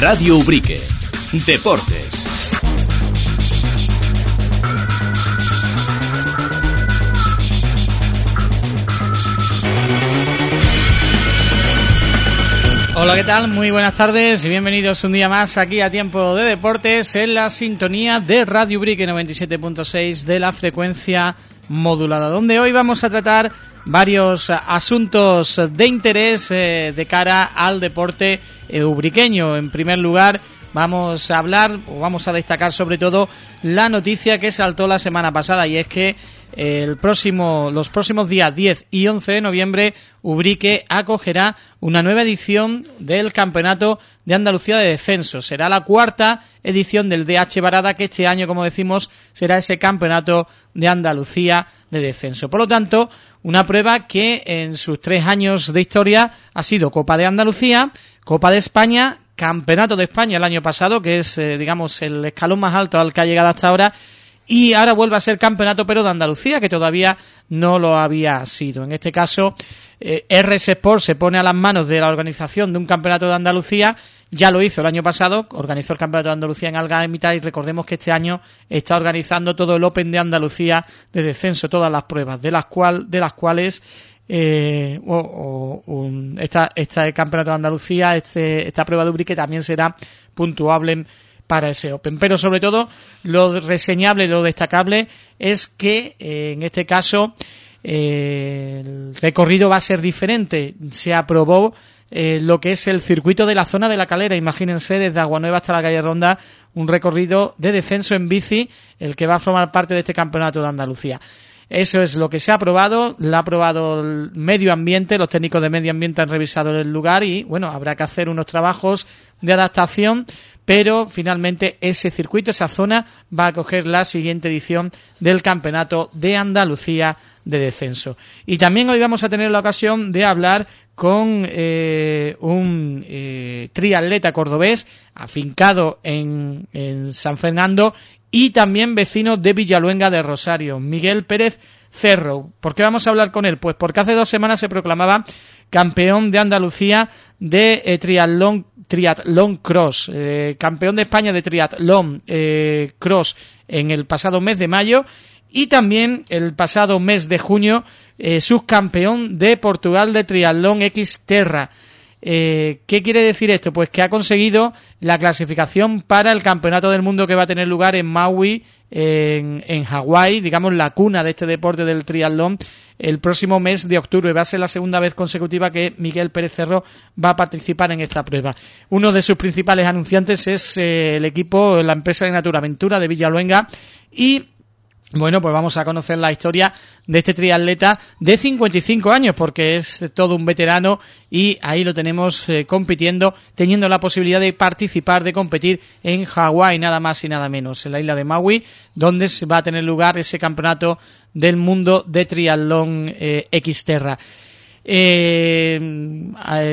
Radio Ubrique. Deportes. Hola, ¿qué tal? Muy buenas tardes y bienvenidos un día más aquí a Tiempo de Deportes en la sintonía de Radio Ubrique 97.6 de la frecuencia modulada, donde hoy vamos a tratar varios asuntos de interés eh, de cara al deporte ubriqueño. En primer lugar, vamos a hablar o vamos a destacar sobre todo la noticia que saltó la semana pasada y es que el próximo, los próximos días 10 y 11 de noviembre, Ubrique acogerá una nueva edición del Campeonato de Andalucía de Descenso. Será la cuarta edición del DH Barada, que este año, como decimos, será ese Campeonato de Andalucía de Descenso. Por lo tanto, una prueba que en sus tres años de historia ha sido Copa de Andalucía, Copa de España, Campeonato de España el año pasado, que es, eh, digamos, el escalón más alto al que ha llegado hasta ahora, y ahora vuelve a ser campeonato pero de Andalucía que todavía no lo había sido. En este caso eh, RS Sport se pone a las manos de la organización de un campeonato de Andalucía, ya lo hizo el año pasado, organizó el campeonato de Andalucía en Alga mitad y recordemos que este año está organizando todo el Open de Andalucía de descenso, todas las pruebas, de las, cual, de las cuales eh, o, esta, este campeonato de Andalucía, este, esta prueba de Ubrique también será puntuable para ese Open. Pero sobre todo lo reseñable, lo destacable es que eh, en este caso eh, el recorrido va a ser diferente. Se aprobó eh, lo que es el circuito de la zona de la calera. Imagínense desde Aguanueva hasta la calle Ronda un recorrido de descenso en bici, el que va a formar parte de este campeonato de Andalucía. Eso es lo que se ha aprobado, lo ha aprobado el medio ambiente, los técnicos de medio ambiente han revisado el lugar y, bueno, habrá que hacer unos trabajos de adaptación pero finalmente ese circuito, esa zona, va a coger la siguiente edición del Campeonato de Andalucía de Descenso. Y también hoy vamos a tener la ocasión de hablar con eh, un eh, triatleta cordobés afincado en, en San Fernando y también vecino de Villaluenga de Rosario, Miguel Pérez Cerro. ¿Por qué vamos a hablar con él? Pues porque hace dos semanas se proclamaba campeón de Andalucía de eh, triatlón, triatlón cross, eh, campeón de España de triatlón eh, cross en el pasado mes de mayo y también el pasado mes de junio subcampeón de Portugal de triatlón X Terra. ¿Qué quiere decir esto? Pues que ha conseguido la clasificación para el Campeonato del Mundo que va a tener lugar en Maui, en, en Hawái, digamos la cuna de este deporte del triatlón, el próximo mes de octubre. Va a ser la segunda vez consecutiva que Miguel Pérez Cerro va a participar en esta prueba. Uno de sus principales anunciantes es eh, el equipo, la empresa de Naturaventura de Villaluenga y bueno, pues vamos a conocer la historia de este triatleta de 55 años, porque es todo un veterano y ahí lo tenemos eh, compitiendo, teniendo la posibilidad de participar, de competir en Hawái, nada más y nada menos, en la isla de Maui, donde va a tener lugar ese campeonato del mundo de triatlón eh, Xterra. Eh,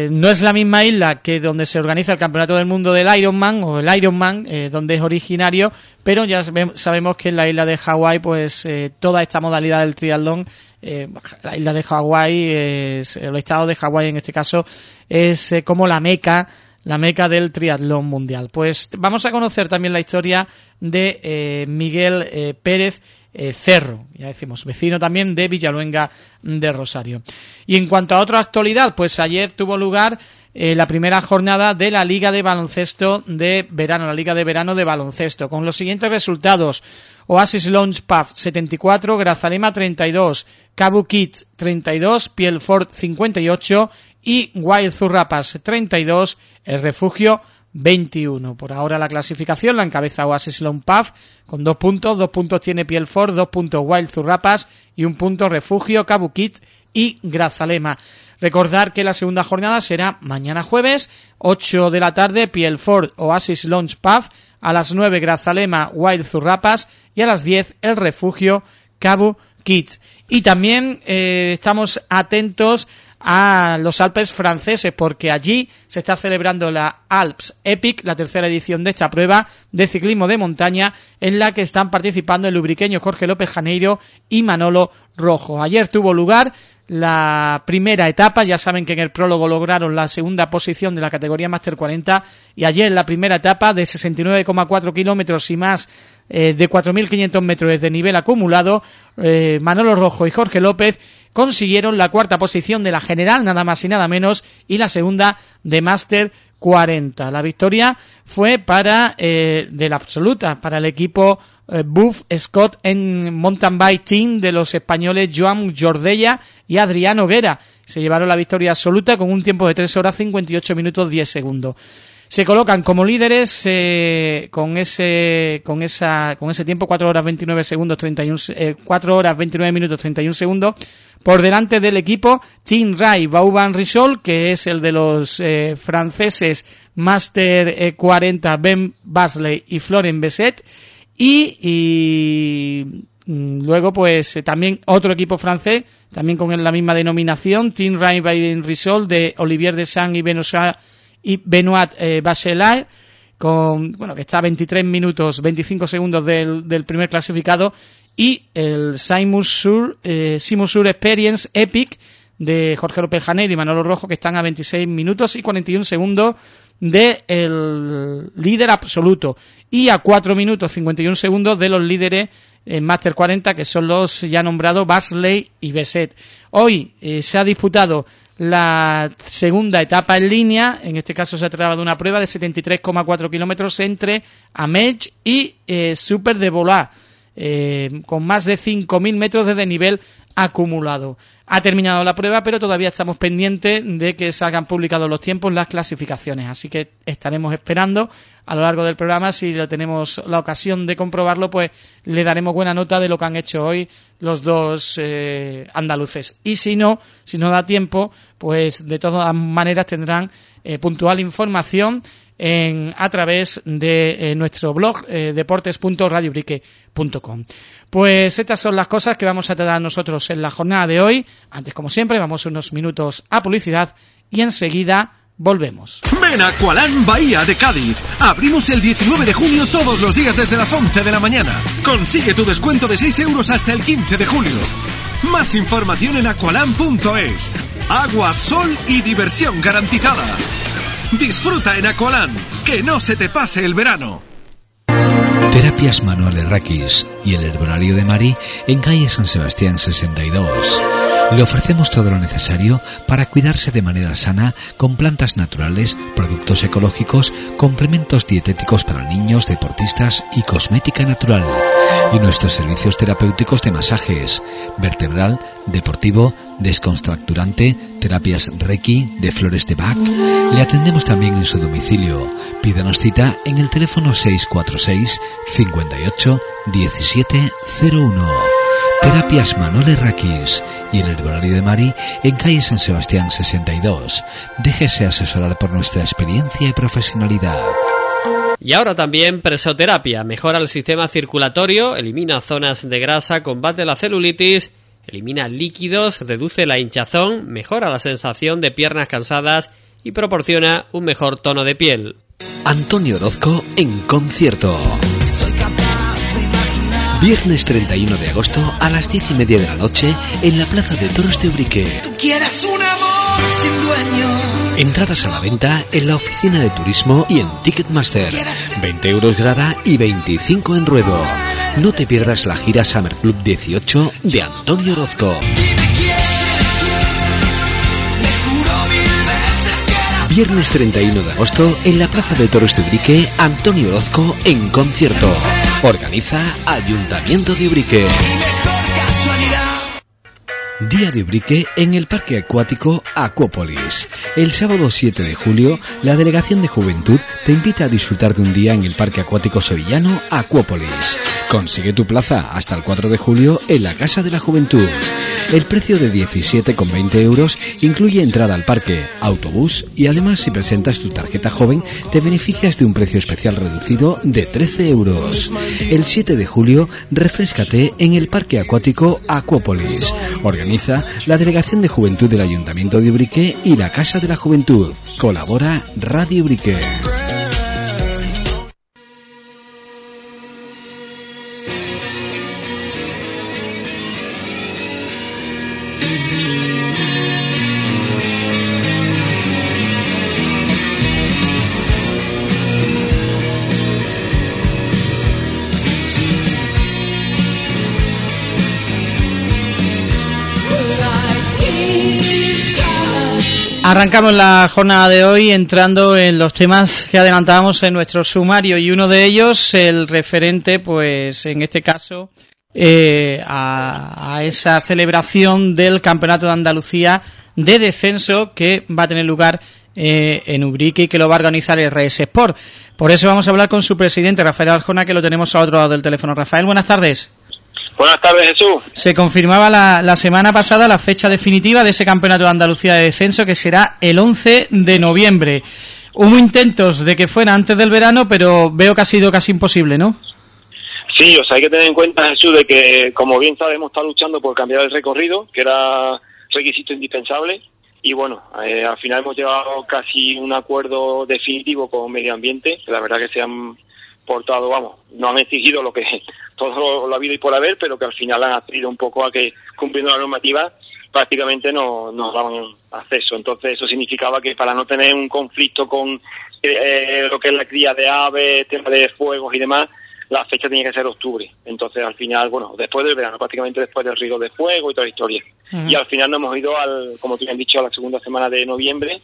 no es la misma isla que donde se organiza el Campeonato del Mundo del Ironman o el Ironman, eh, donde es originario, pero ya sabemos que en la isla de Hawái, pues eh, toda esta modalidad del triatlón, eh, la isla de Hawái, el estado de Hawái en este caso, es como la meca la meca del triatlón mundial. Pues vamos a conocer también la historia de Miguel Pérez eh, Cerro, ya decimos, vecino también de Villaluenga de Rosario. Y en cuanto a otra actualidad, pues ayer tuvo lugar eh, la primera jornada de la Liga de Baloncesto de Verano, la Liga de Verano de Baloncesto, con los siguientes resultados. Oasis Launch Pub 74, Grazalema 32, Cabo Kids 32, Pielfort 58 y Wild Zurrapas 32, El Refugio 21. Por ahora la clasificación la encabeza Oasis Lone Puff con dos puntos, dos puntos tiene Pielfort, dos puntos Wild Zurrapas y un punto Refugio, Cabukit y Grazalema. Recordar que la segunda jornada será mañana jueves, 8 de la tarde, Pielfort Oasis Launch Puff, a las 9 Grazalema Wild Zurrapas y a las 10 El Refugio Cabu Kids. Y también eh, estamos atentos a los Alpes franceses porque allí se está celebrando la Alps Epic, la tercera edición de esta prueba de ciclismo de montaña en la que están participando el lubriqueño Jorge López Janeiro y Manolo Rojo. Ayer tuvo lugar la primera etapa. Ya saben que en el prólogo lograron la segunda posición de la categoría Master 40 y ayer la primera etapa de 69,4 kilómetros y más eh, de 4.500 metros de nivel acumulado, eh, Manolo Rojo y Jorge López consiguieron la cuarta posición de la general, nada más y nada menos, y la segunda de Master 40. La victoria fue para eh, de la absoluta, para el equipo Buff Scott en Mountain Bike Team de los españoles Joan Jordella y Adrián Guerra. Se llevaron la victoria absoluta con un tiempo de 3 horas 58 minutos 10 segundos. Se colocan como líderes eh, con ese con esa con ese tiempo 4 horas 29 segundos 31 eh, 4 horas 29 minutos 31 segundos por delante del equipo Team Rai Bauban Risol que es el de los eh, franceses Master 40 eh, Ben Basley y Florent Besset y, mm, luego pues eh, también otro equipo francés, también con la misma denominación, Team Ryan by Risol de Olivier Deschamps y Benoit, y Benoit eh, Bachelard, con, bueno, que está a 23 minutos, 25 segundos del, primer clasificado, y el Simon Sur, eh, Sur Experience Epic de Jorge López Janeiro y Manolo Rojo, que están a 26 minutos y 41 segundos del el líder absoluto y a 4 minutos 51 segundos de los líderes en Master 40 que son los ya nombrados Basley y Besset. Hoy eh, se ha disputado la segunda etapa en línea, en este caso se trataba de una prueba de 73,4 kilómetros entre Amech y eh, Super de Volá, eh, con más de 5.000 metros de desnivel acumulado. Ha terminado la prueba, pero todavía estamos pendientes de que salgan publicados los tiempos, las clasificaciones. Así que estaremos esperando a lo largo del programa. Si tenemos la ocasión de comprobarlo, pues le daremos buena nota de lo que han hecho hoy los dos eh, andaluces. Y si no, si no da tiempo, pues de todas maneras tendrán eh, puntual información a través de eh, nuestro blog eh, deportes.radiobrique.com. Pues estas son las cosas que vamos a tratar nosotros en la jornada de hoy. Antes, como siempre, vamos unos minutos a publicidad y enseguida volvemos. Ven a Aqualán Bahía de Cádiz. Abrimos el 19 de junio todos los días desde las 11 de la mañana. Consigue tu descuento de 6 euros hasta el 15 de julio. Más información en aqualan.es. Agua, sol y diversión garantizada. Disfruta en Aqualán, que no se te pase el verano. Terapias Manuel Raquis y el Herbonario de Mari en calle San Sebastián 62. Le ofrecemos todo lo necesario para cuidarse de manera sana con plantas naturales, productos ecológicos, complementos dietéticos para niños, deportistas y cosmética natural. Y nuestros servicios terapéuticos de masajes, vertebral, deportivo, descontracturante, terapias Reiki, de flores de Bach. Le atendemos también en su domicilio. Pídanos cita en el teléfono 646 58 1701. Terapias Manole Raquis y el Herbolario de Mari en calle San Sebastián 62. Déjese asesorar por nuestra experiencia y profesionalidad. Y ahora también presoterapia. Mejora el sistema circulatorio, elimina zonas de grasa, combate la celulitis, elimina líquidos, reduce la hinchazón, mejora la sensación de piernas cansadas y proporciona un mejor tono de piel. Antonio Orozco en concierto. Viernes 31 de agosto a las 10 y media de la noche en la Plaza de Toros de Ubrique. un amor sin dueño. Entradas a la venta en la oficina de turismo y en Ticketmaster. 20 euros grada y 25 en ruedo. No te pierdas la gira Summer Club 18 de Antonio Orozco. Viernes 31 de agosto en la Plaza de Toros de Ubrique, Antonio Orozco en concierto. Organiza Ayuntamiento de Ubrique. Día de Ubrique en el Parque Acuático Acuópolis. El sábado 7 de julio, la Delegación de Juventud te invita a disfrutar de un día en el Parque Acuático Sevillano Acuópolis. Consigue tu plaza hasta el 4 de julio en la Casa de la Juventud. El precio de 17,20 euros incluye entrada al parque, autobús y además si presentas tu tarjeta joven te beneficias de un precio especial reducido de 13 euros. El 7 de julio, refrescate en el Parque Acuático Acuópolis. Organiza la Delegación de Juventud del Ayuntamiento de Ubrique y la Casa de la Juventud. Colabora Radio Ubrique. Arrancamos la jornada de hoy entrando en los temas que adelantábamos en nuestro sumario y uno de ellos el referente, pues en este caso, eh, a, esa celebración del Campeonato de Andalucía de descenso que va a tener lugar eh, en Ubrique y que lo va a organizar el RS Sport. Por eso vamos a hablar con su presidente, Rafael Arjona, que lo tenemos al otro lado del teléfono. Rafael, buenas tardes. Buenas tardes, Jesús. Se confirmaba la, la, semana pasada la fecha definitiva de ese Campeonato de Andalucía de Descenso, que será el 11 de noviembre. Hubo intentos de que fuera antes del verano, pero veo que ha sido casi imposible, ¿no? Sí, o sea, hay que tener en cuenta, Jesús, de que, como bien sabemos, está luchando por cambiar el recorrido, que era requisito indispensable. Y bueno, eh, al final hemos llegado casi un acuerdo definitivo con Medio Ambiente. La verdad que se han portado, vamos, no han exigido lo que todo lo, ha habido y por haber, pero que al final han atribuido un poco a que cumpliendo la normativa prácticamente no nos daban acceso. Entonces eso significaba que para no tener un conflicto con eh, lo que es la cría de aves, tema de fuegos y demás, la fecha tenía que ser octubre. Entonces al final, bueno, después del verano, prácticamente después del río de fuego y toda la historia. Y al final nos hemos ido al, como te han dicho, a la segunda semana de noviembre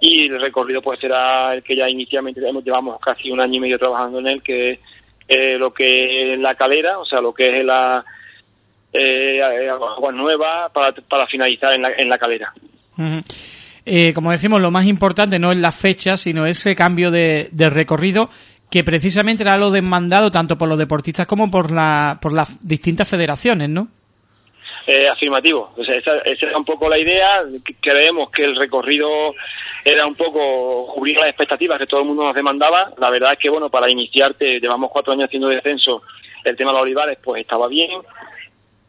y el recorrido pues será el que ya inicialmente llevamos casi un año y medio trabajando en él, que es eh, lo que es la calera, o sea, lo que es la eh, agua nueva para, para finalizar en la, en la calera. eh, como decimos, lo más importante no es la fecha, sino ese cambio de, de recorrido que precisamente era lo demandado tanto por los deportistas como por, la, por las distintas federaciones, ¿no? Eh, afirmativo. O sea, esa, esa, era un poco la idea. Creemos que el recorrido era un poco cubrir las expectativas que todo el mundo nos demandaba. La verdad es que, bueno, para iniciarte, llevamos cuatro años haciendo descenso, el tema de los olivares, pues estaba bien.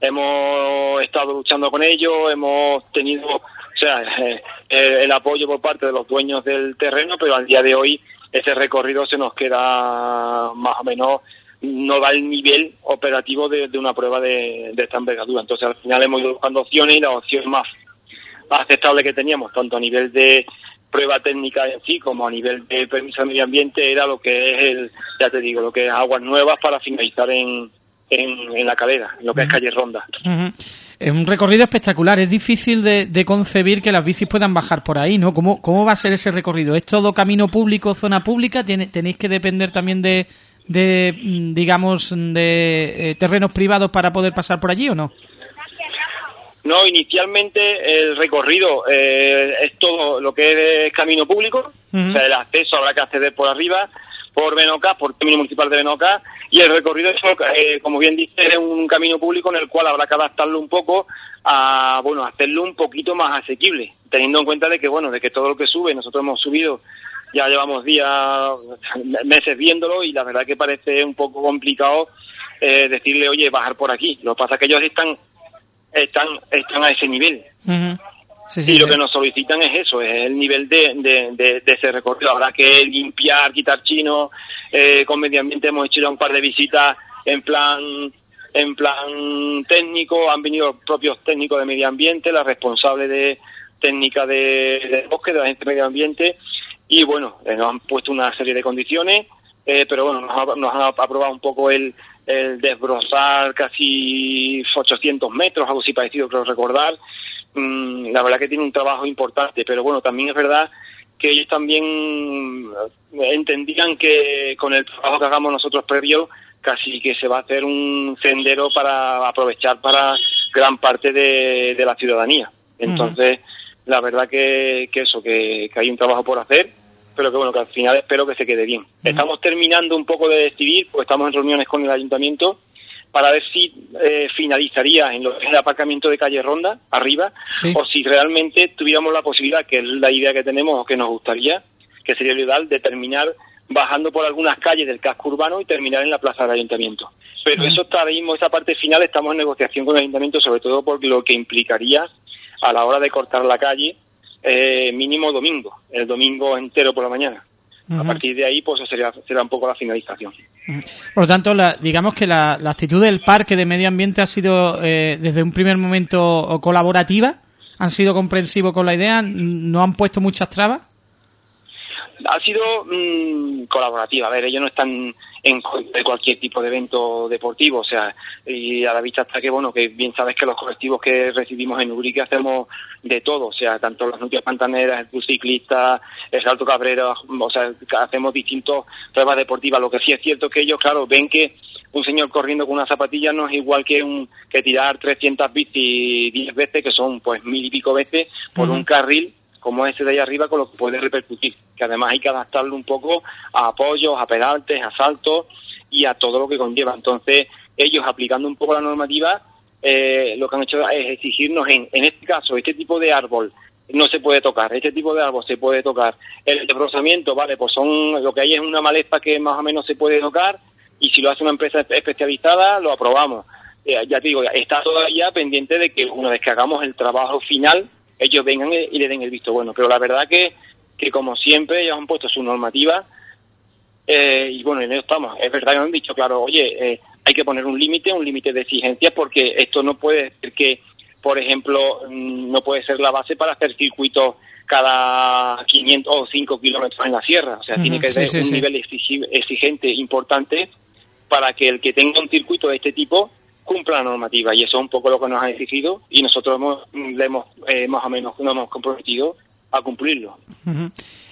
Hemos estado luchando con ellos, hemos tenido, o sea, eh, el apoyo por parte de los dueños del terreno, pero al día de hoy ese recorrido se nos queda más o menos no da el nivel operativo de, una prueba de, esta envergadura. Entonces, al final hemos ido buscando opciones y la opción más aceptable que teníamos, tanto a nivel de prueba técnica en sí como a nivel de permiso de medio ambiente, era lo que es el, ya te digo, lo que es aguas nuevas para finalizar en, en, en la calera, en lo que uh -huh. es calle Ronda. Uh -huh. Es un recorrido espectacular, es difícil de, de, concebir que las bicis puedan bajar por ahí, ¿no? ¿Cómo, ¿Cómo va a ser ese recorrido? ¿Es todo camino público, zona pública? ¿Tiene, ¿Tenéis que depender también de, de digamos, de eh, terrenos privados para poder pasar por allí o no? No, inicialmente el recorrido eh, es todo lo que es camino público, uh -huh. o sea, el acceso habrá que acceder por arriba, por Benocá, por término municipal de Benocá, y el recorrido, es, eh, como bien dice, es un camino público en el cual habrá que adaptarlo un poco a, bueno, hacerlo un poquito más asequible, teniendo en cuenta de que, bueno, de que todo lo que sube, nosotros hemos subido ya llevamos días, meses viéndolo y la verdad que parece un poco complicado eh, decirle, oye, bajar por aquí. Lo que pasa es que ellos están, están, están a ese nivel. Uh -huh. sí, sí, y lo que nos solicitan es eso, es el nivel de, de, de, de ese recorrido. Habrá que limpiar, quitar chino, eh, con medio ambiente hemos hecho ya un par de visitas en plan en plan técnico, han venido propios técnicos de medio ambiente, la responsable de técnica de, de bosque, de la gente de medio ambiente, y bueno, eh, nos han puesto una serie de condiciones, eh, pero bueno, nos, ha, nos han aprobado un poco el, el desbrozar casi 800 metros, algo así parecido, creo recordar. Mm, la verdad que tiene un trabajo importante, pero bueno, también es verdad que ellos también entendían que con el trabajo que hagamos nosotros previo, casi que se va a hacer un sendero para aprovechar para gran parte de, de la ciudadanía. Entonces, uh -huh la verdad que, que eso, que, que, hay un trabajo por hacer, pero que bueno, que al final espero que se quede bien. Uh -huh. Estamos terminando un poco de decidir, pues estamos en reuniones con el ayuntamiento para ver si eh, finalizaría en lo es el aparcamiento de calle Ronda, arriba, sí. o si realmente tuviéramos la posibilidad, que es la idea que tenemos o que nos gustaría, que sería lo ideal, de terminar bajando por algunas calles del casco urbano y terminar en la plaza del ayuntamiento. Pero uh -huh. eso está ahora mismo, esa parte final, estamos en negociación con el ayuntamiento, sobre todo por lo que implicaría a la hora de cortar la calle, eh, mínimo domingo, el domingo entero por la mañana. Uh -huh. A partir de ahí, pues sería, será un poco la finalización. Uh -huh. Por lo tanto, la, digamos que la, la, actitud del parque de medio ambiente ha sido eh, desde un primer momento colaborativa, han sido comprensivos con la idea, no han puesto muchas trabas. ha sido mm, colaborativa. A ver, ellos no están en de cualquier tipo de evento deportivo, o sea, y a la vista está que, bueno, que bien sabes que los colectivos que recibimos en Urique hacemos de todo, o sea, tanto las nutrias pantaneras, el ciclista, el salto cabrera, o sea, hacemos distintas pruebas deportivas. Lo que sí es cierto que ellos, claro, ven que un señor corriendo con una zapatilla no es igual que un que tirar 300 bicis 10 veces, que son pues mil y pico veces, por un carril como ese de ahí arriba con lo que puede repercutir, que además hay que adaptarlo un poco a apoyos, a pedaltes, a saltos y a todo lo que conlleva. Entonces, ellos aplicando un poco la normativa, eh, lo que han hecho es exigirnos en, en este caso, este tipo de árbol no se puede tocar, este tipo de árbol se puede tocar. El desbrozamiento, vale, pues son, lo que hay es una maleza que más o menos se puede tocar y si lo hace una empresa especializada, lo aprobamos. Eh, ya te digo, está todavía pendiente de que una vez que hagamos el trabajo final, ellos vengan y le den el visto bueno. Pero la verdad que, que como siempre, ellos han puesto su normativa eh, y bueno, en ello estamos. Es verdad que han dicho, claro, oye, eh, hay que poner un límite, un límite de exigencias, porque esto no puede ser que, por ejemplo, mm, no puede ser la base para hacer circuitos cada 500 o 5 kilómetros en la sierra. O sea, tiene que ser un nivel exigente importante para que el que tenga un circuito de este tipo cumpla la normativa y eso es un poco lo que nos ha exigido y nosotros hemos, le hemos eh, más o menos nos hemos comprometido a cumplirlo.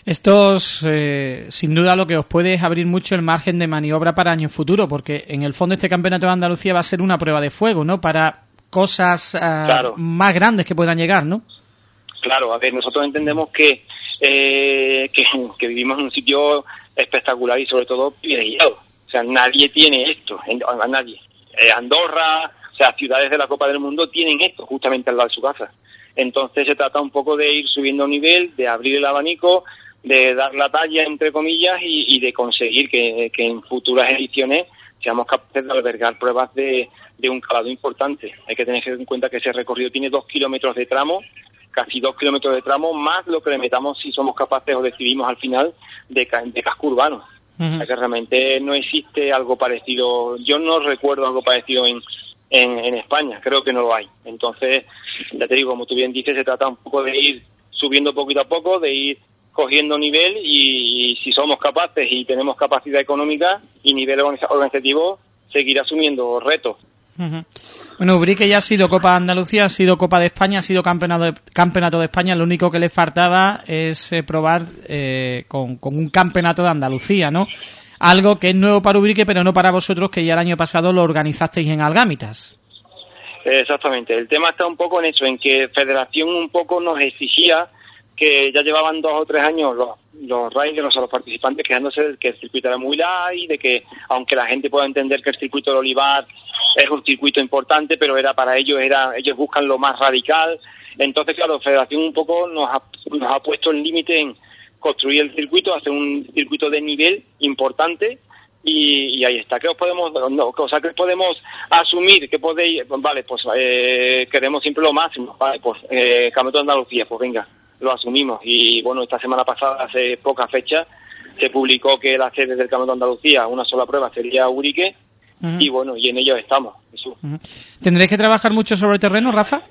Esto es, eh, sin duda lo que os puede abrir mucho el margen de maniobra para años futuros, porque en el fondo este campeonato de Andalucía va a ser una prueba de fuego, ¿no? Para cosas ah, más grandes que puedan llegar, ¿no? Claro, a ver, nosotros entendemos que, eh, que, vivimos en un sitio espectacular y sobre todo privilegiado. O sea, nadie tiene esto, a nadie. Eh, Andorra, o sea, ciudades de la Copa del Mundo tienen esto justamente al lado de su casa. Entonces se trata un poco de ir subiendo nivel, de abrir el abanico, de dar la talla, entre comillas, y, de conseguir que, en futuras ediciones seamos capaces de albergar pruebas de, un calado importante. Hay que tener en cuenta que ese recorrido tiene dos kilómetros de tramo, casi dos kilómetros de tramo, más lo que le metamos si somos capaces o decidimos al final de, de casco urbano realmente no existe algo parecido. Yo no recuerdo algo parecido en, en, España, creo que no lo hay. Entonces, ya te digo, como tú bien dices, se trata un poco de ir subiendo poquito a poco, de ir cogiendo nivel y, si somos capaces y tenemos capacidad económica y nivel organizativo, seguir asumiendo retos. Bueno, Ubrique ya ha sido Copa de Andalucía, ha sido Copa de España, ha sido Campeonato de, campeonato de España. Lo único que le faltaba es eh, probar eh, con, un Campeonato de Andalucía, ¿no? Algo que es nuevo para Ubrique, pero no para vosotros, que ya el año pasado lo organizasteis en Algámitas. Exactamente. El tema está un poco en eso, en que Federación un poco nos exigía que ya llevaban dos o tres años los, los riders, o los participantes quejándose de que el circuito era muy light, de que aunque la gente pueda entender que el circuito del Olivar es un circuito importante, pero era para ellos, era, ellos buscan lo más radical. Entonces, claro, Federación un poco nos ha, nos ha puesto el límite en construir el circuito, hacer un circuito de nivel importante y, ahí está. ¿Qué os podemos, no, o sea, que podemos asumir? que podéis, vale, pues eh, queremos siempre lo máximo, vale, pues eh, Campeonato de Andalucía, pues venga, lo asumimos. Y bueno, esta semana pasada, hace poca fecha, se publicó que la sede del Campeonato de Andalucía, una sola prueba sería Urique, y bueno, y en ello estamos. ¿Tendréis que trabajar mucho sobre el terreno, Rafa?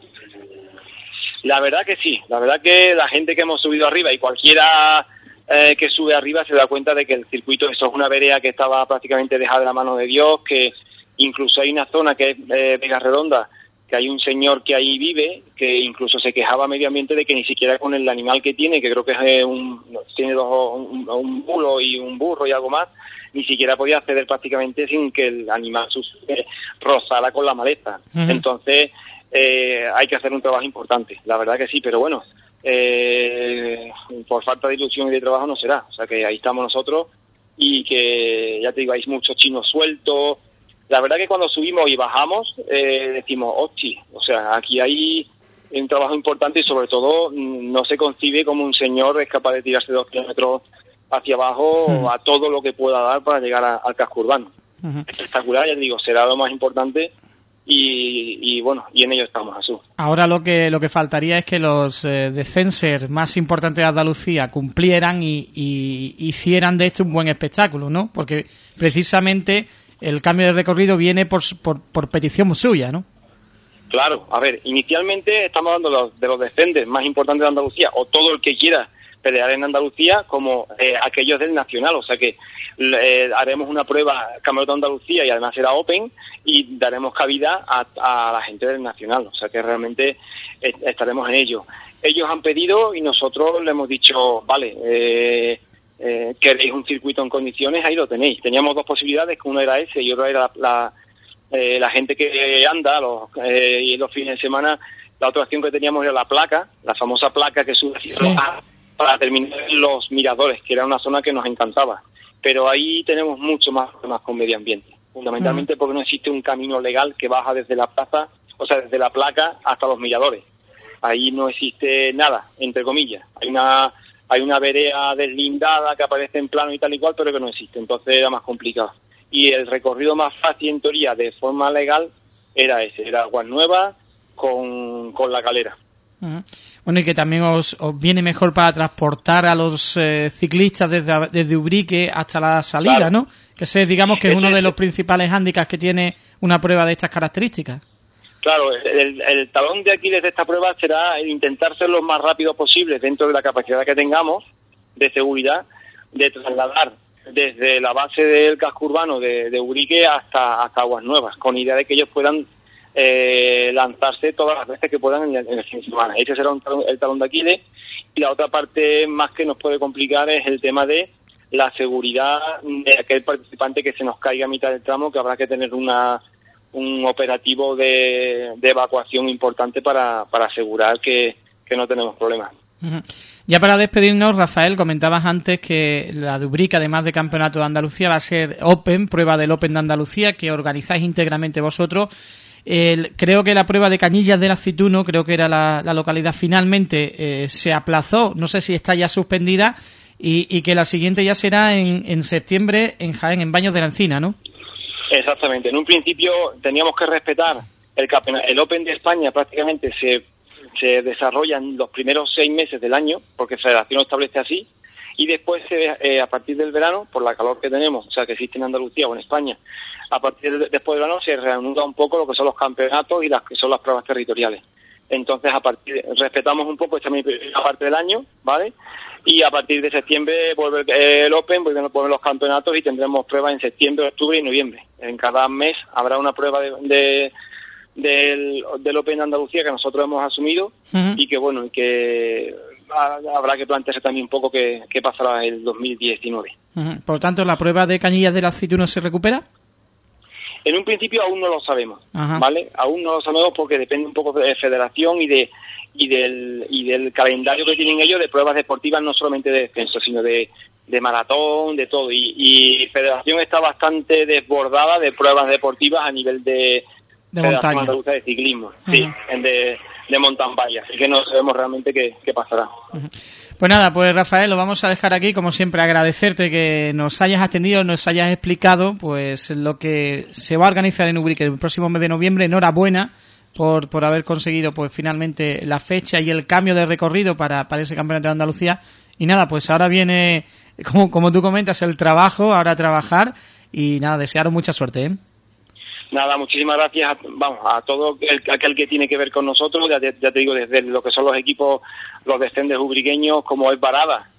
La verdad que sí, la verdad que la gente que hemos subido arriba y cualquiera eh, que sube arriba se da cuenta de que el circuito eso es una vereda que estaba prácticamente dejada de la mano de Dios, que incluso hay una zona que es eh, Vega Redonda, que hay un señor que ahí vive, que incluso se quejaba medio ambiente de que ni siquiera con el animal que tiene, que creo que es eh, un, tiene dos, un, un bulo y un burro y algo más, ni siquiera podía acceder prácticamente sin que el animal eh, rozara con la maleza. Entonces, eh, hay que hacer un trabajo importante, la verdad que sí, pero bueno, eh, por falta de ilusión y de trabajo no será. O sea que ahí estamos nosotros y que, ya te digo, hay muchos chinos sueltos. La verdad que cuando subimos y bajamos, decimos, hostia, o sea, aquí hay un trabajo importante y sobre todo mm, no se concibe como un señor es capaz de tirarse dos kilómetros hacia abajo a todo lo que pueda dar para llegar al casco urbano. Espectacular, ya digo, será lo más importante y, bueno, y en ello estamos, Azul. Ahora lo que lo que faltaría es que los eh, más importantes de Andalucía cumplieran y, hicieran de esto un buen espectáculo, ¿no? Porque precisamente el cambio de recorrido viene por, por, petición suya, ¿no? Claro, a ver, inicialmente estamos hablando de los, de los más importantes de Andalucía, o todo el que quiera pelear en Andalucía como eh, aquellos del Nacional. O sea que eh, haremos una prueba Campeonato de Andalucía y además será Open y daremos cabida a, la gente del Nacional. O sea que realmente estaremos en ello. Ellos han pedido y nosotros le hemos dicho, vale, eh, eh, queréis un circuito en condiciones, ahí lo tenéis. Teníamos dos posibilidades, que uno era ese y otro era la, eh, la, gente que anda los, eh, y los fines de semana. La otra opción que teníamos era la placa, la famosa placa que sube para terminar los miradores, que era una zona que nos encantaba. Pero ahí tenemos mucho más problemas con medio ambiente, fundamentalmente porque no existe un camino legal que baja desde la plaza, o sea, desde la placa hasta los miradores. Ahí no existe nada, entre comillas. Hay una hay una vereda deslindada que aparece en plano y tal y cual, pero que no existe, entonces era más complicado. Y el recorrido más fácil, en teoría, de forma legal, era ese, era Aguas Nuevas con, con la calera. Bueno, y que también os, viene mejor para transportar a los eh, ciclistas desde, desde Ubrique hasta la salida, ¿no? Que ese, digamos, que es uno de los principales hándicaps que tiene una prueba de estas características. Claro, el, talón de Aquiles de esta prueba será intentar ser lo más rápido posible dentro de la capacidad que tengamos de seguridad, de trasladar desde la base del casco urbano de, de Urique hasta, hasta Aguas Nuevas, con idea de que ellos puedan eh, lanzarse todas las veces que puedan en el, fin de semana. Ese será el talón de Aquiles. Y la otra parte más que nos puede complicar es el tema de la seguridad de aquel participante que se nos caiga a mitad del tramo, que habrá que tener una un operativo de, evacuación importante para, para asegurar que, no tenemos problemas. Ya para despedirnos, Rafael, comentabas antes que la Dubrica, además de Campeonato de Andalucía, va a ser Open, prueba del Open de Andalucía, que organizáis íntegramente vosotros. Creo que la prueba de Cañillas del Aceituno, creo que era la, localidad, finalmente eh, se aplazó, no sé si está ya suspendida, y, que la siguiente ya será en, septiembre en Jaén, en Baños de la Encina, ¿no? Exactamente. En un principio teníamos que respetar el, el Open de España prácticamente se, se desarrolla en los primeros seis meses del año, porque Federación lo establece así, y después eh, a partir del verano, por la calor que tenemos, o sea que existe en Andalucía o en España, a partir de, después del verano se reanuda un poco lo que son los campeonatos y las que son las pruebas territoriales. Entonces, a partir respetamos un poco esta parte del año, ¿vale? y a partir de septiembre vuelve el Open, vuelven los campeonatos y tendremos pruebas en septiembre, octubre y noviembre. En cada mes habrá una prueba de, del, del, Open de Andalucía que nosotros hemos asumido y que bueno, que habrá que plantearse también un poco qué, qué pasará el 2019. Por lo tanto, ¿la prueba de Cañillas del Aceituno se recupera? En un principio aún no lo sabemos, ¿vale? Aún no lo sabemos porque depende un poco de federación y de y del, y del calendario que tienen ellos de pruebas deportivas, no solamente de descenso, sino de, de maratón, de todo. Y, y, Federación está bastante desbordada de pruebas deportivas a nivel de, de montaña. de ciclismo, sí, de, de mountain bike, así que no sabemos realmente qué, qué pasará. Pues nada, pues Rafael, lo vamos a dejar aquí, como siempre, agradecerte que nos hayas atendido, nos hayas explicado pues lo que se va a organizar en Ubrique el próximo mes de noviembre. Enhorabuena por, por haber conseguido pues finalmente la fecha y el cambio de recorrido para, para ese campeonato de Andalucía. Y nada, pues ahora viene, como, como tú comentas, el trabajo, ahora trabajar y nada, desearos mucha suerte. ¿eh? Nada, muchísimas gracias a, vamos, a todo el, aquel que tiene que ver con nosotros, ya, te digo, desde lo que son los equipos, los descendes ubriqueños, como es Barada,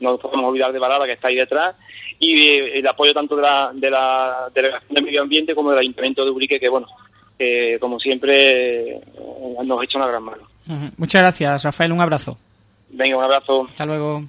no podemos olvidar de Barada que está ahí detrás, y eh, el apoyo tanto de la, de la Delegación de Medio Ambiente como del Ayuntamiento de Ubrique, que bueno, que como siempre nos ha hecho una gran mano. Muchas gracias, Rafael, un abrazo. Venga, un abrazo. Hasta luego.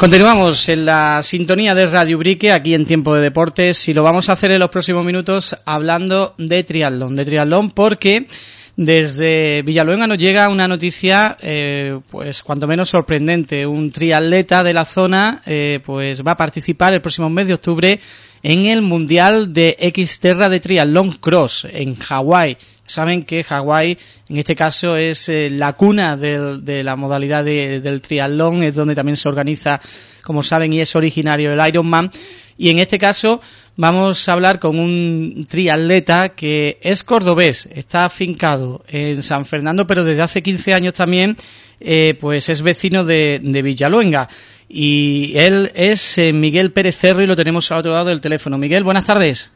Continuamos en la sintonía de Radio Brique, aquí en Tiempo de Deportes, y lo vamos a hacer en los próximos minutos hablando de triatlón, de triatlón porque desde Villaluenga nos llega una noticia, eh, pues cuanto menos sorprendente. Un triatleta de la zona, eh, pues va a participar el próximo mes de octubre en el Mundial de Xterra de Triatlón Cross en Hawái. Saben que Hawái, en este caso, es eh, la cuna de la modalidad del triatlón, es donde también se organiza, como saben, y es originario el Ironman. Y en este caso vamos a hablar con un triatleta que es cordobés, está afincado en San Fernando, pero desde hace 15 años también eh, pues es vecino de, de. Y él es eh, Miguel Pérez Cerro y lo tenemos al otro lado del teléfono. Miguel, buenas tardes.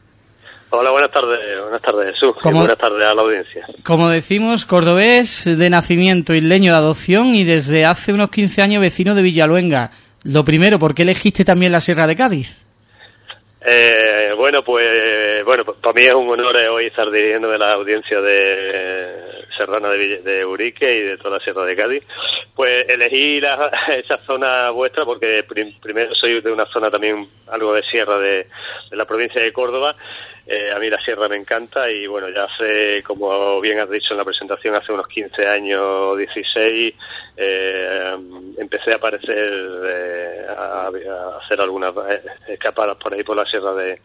Hola, buenas tardes, buenas tardes Jesús, y buenas tardes a la audiencia. Como decimos, cordobés de nacimiento, isleño de adopción y desde hace unos 15 años vecino de Villaluenga. Lo primero, ¿por qué elegiste también la Sierra de Cádiz? Eh, bueno, pues bueno, para mí es un honor eh, hoy estar dirigiendo de la audiencia de Serrana de, de, Urique y de toda la Sierra de Cádiz. Pues elegí la, esa zona vuestra porque primero soy de una zona también algo de sierra de, de la provincia de Córdoba eh, a mí la sierra me encanta y bueno, ya hace, como bien has dicho en la presentación, hace unos 15 años, 16, eh, empecé a aparecer, eh, a, hacer algunas eh, escapadas por ahí por la sierra de,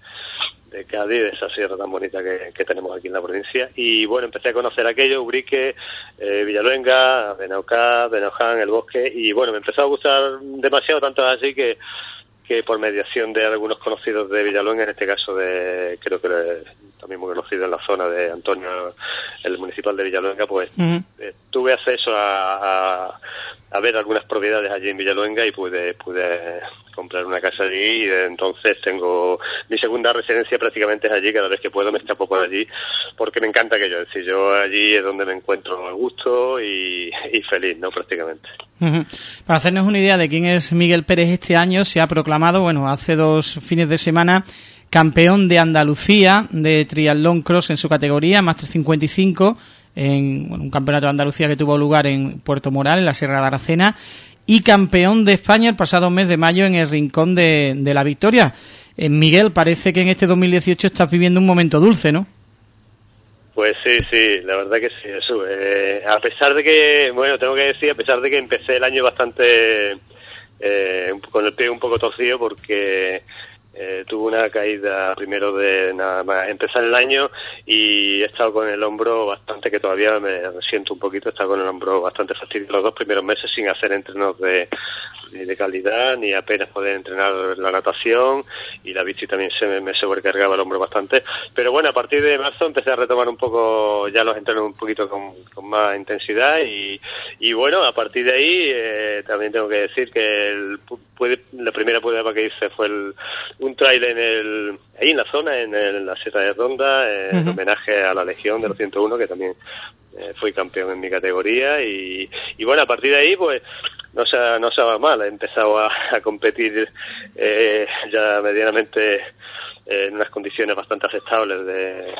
Cádiz, esa sierra tan bonita que, que, tenemos aquí en la provincia. Y bueno, empecé a conocer aquello, Ubrique, eh, Villaluenga, Benaucá, Benoján, El Bosque, y bueno, me empezó a gustar demasiado, tanto así que que por mediación de algunos conocidos de Villaluenga, en este caso de, creo que también muy conocido en la zona de Antonio, el municipal de Villaluenga, pues eh, tuve acceso a, a, ver algunas propiedades allí en Villaluenga y pude, pude comprar una casa allí y entonces tengo mi segunda residencia prácticamente es allí, cada vez que puedo me escapo por allí porque me encanta aquello, es decir, yo allí es donde me encuentro a gusto y, y feliz, ¿no? Prácticamente. Para hacernos una idea de quién es Miguel Pérez este año, se ha proclamado, bueno, hace dos fines de semana, campeón de Andalucía de triatlón cross en su categoría, Master 55, en un campeonato de Andalucía que tuvo lugar en Puerto Moral, en la Sierra de Aracena, y campeón de España el pasado mes de mayo en el Rincón de, la Victoria. Eh, Miguel, parece que en este 2018 estás viviendo un momento dulce, ¿no? Pues sí, sí, la verdad que sí, eso. Eh, a pesar de que, bueno, tengo que decir, a pesar de que empecé el año bastante eh, con el pie un poco torcido porque eh, tuve una caída primero de nada más empezar el año y he estado con el hombro bastante, que todavía me siento un poquito, he estado con el hombro bastante fastidioso los dos primeros meses sin hacer entrenos de, de calidad, ni apenas poder entrenar la natación y la bici también se me, me sobrecargaba el hombro bastante. Pero bueno, a partir de marzo empecé a retomar un poco ya los entrenos un poquito con, con más intensidad y, y, bueno, a partir de ahí eh, también tengo que decir que el, puede, la primera prueba que hice fue el, un trail en el, ahí en la zona, en, la Sierra de Ronda, en homenaje a la Legión de los 101, que también eh, fui campeón en mi categoría y, y bueno, a partir de ahí pues no se, no se va mal, he empezado a, competir eh, ya medianamente eh, en unas condiciones bastante aceptables de,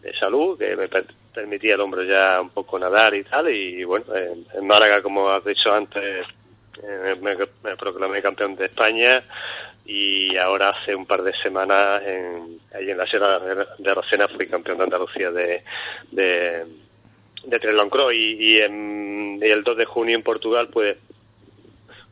de salud, que me permitía el hombro ya un poco nadar y tal, y bueno, en, Málaga, como has dicho antes, eh, me, proclamé campeón de España y ahora hace un par de semanas en, ahí en la Sierra de Aracena fui campeón de Andalucía de, de, de Cross y, y el 2 de junio en Portugal pues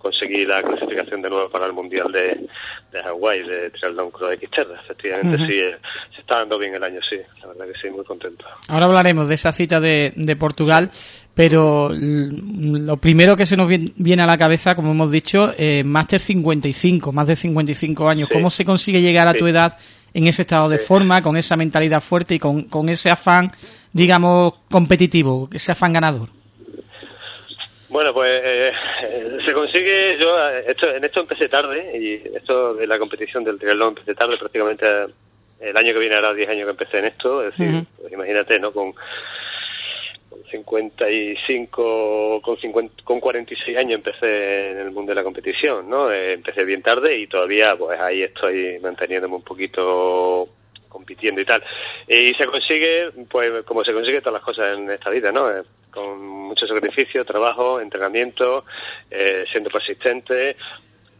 conseguí la clasificación de nuevo para el Mundial de, de Hawái, de Triathlon Cross Xterra. Efectivamente, sí, eh, se está dando bien el año, sí. La verdad que sí, muy contento. Ahora hablaremos de esa cita de, de Portugal, pero lo primero que se nos viene a la cabeza, como hemos dicho, eh, Máster 55, más de 55 años. ¿Cómo se consigue llegar a tu edad en ese estado de forma, con esa mentalidad fuerte y con, con ese afán, digamos, competitivo, ese afán ganador? Bueno, pues eh, se consigue, yo esto, en esto empecé tarde y esto de la competición del triatlón empecé tarde, prácticamente el año que viene hará 10 años que empecé en esto, es decir, pues imagínate, ¿no? Con, con 55, con, 50, con 46 años empecé en el mundo de la competición, ¿no? Eh, empecé bien tarde y todavía pues ahí estoy manteniéndome un poquito compitiendo y tal. Y se consigue, pues como se consigue todas las cosas en esta vida, ¿no? Con mucho sacrificio, trabajo, entrenamiento, eh, siendo persistente,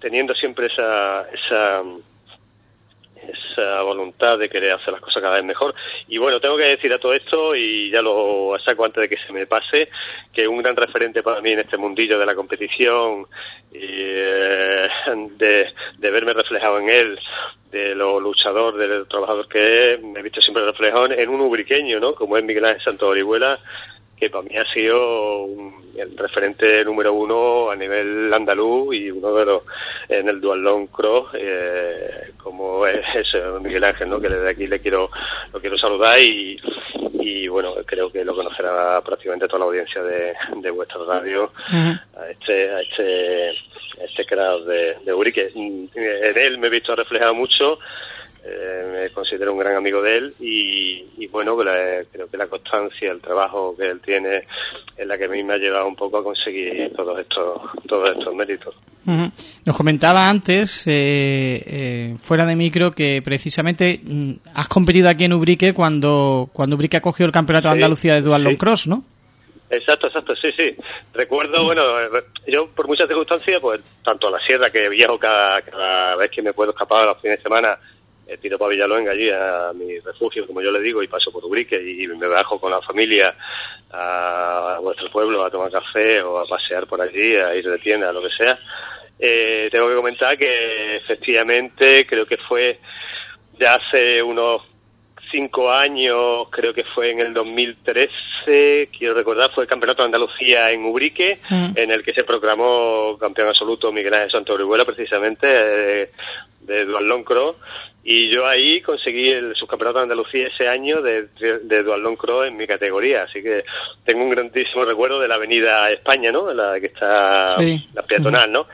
teniendo siempre esa, esa, esa voluntad de querer hacer las cosas cada vez mejor. Y bueno, tengo que decir a todo esto, y ya lo saco antes de que se me pase, que un gran referente para mí en este mundillo de la competición, y, eh, de, de verme reflejado en él, de lo luchador, del trabajador que es, me he visto siempre reflejado en un ubriqueño, ¿no? Como es Miguel Ángel Santo Orihuela, que para mí ha sido el referente número uno a nivel andaluz y uno de los en el dualón cross eh, como es, Miguel Ángel no que desde aquí le quiero lo quiero saludar y, y bueno creo que lo conocerá prácticamente toda la audiencia de, de vuestra radio a este a este este creador de, de Uri que en él me he visto reflejado mucho eh, me considero un gran amigo de él y, bueno, creo que la constancia, el trabajo que él tiene es la que a mí me ha llevado un poco a conseguir todos estos, todos estos méritos. Nos comentaba antes, eh, eh, fuera de micro, que precisamente mm, has competido aquí en Ubrique cuando, cuando Ubrique ha cogido el Campeonato de Andalucía de Dual Long Cross, ¿no? Exacto, exacto, sí, sí. Recuerdo, bueno, yo por muchas circunstancias, pues tanto a la sierra que viajo cada, cada vez que me puedo escapar a los fines de semana, tiro para Villaluenga allí a mi refugio, como yo le digo, y paso por Ubrique y me bajo con la familia a, vuestro pueblo a tomar café o a pasear por allí, a ir de tienda, lo que sea. Eh, tengo que comentar que efectivamente creo que fue ya hace unos cinco años, creo que fue en el 2013, quiero recordar, fue el Campeonato de Andalucía en Ubrique, mm. en el que se proclamó campeón absoluto Miguel Ángel Santo Orihuela, precisamente, eh, de Dual Long Cross, y yo ahí conseguí el subcampeonato de Andalucía ese año de, de Dualdón Cross en mi categoría. Así que tengo un grandísimo recuerdo de la avenida España, ¿no? La que está, la peatonal, ¿no?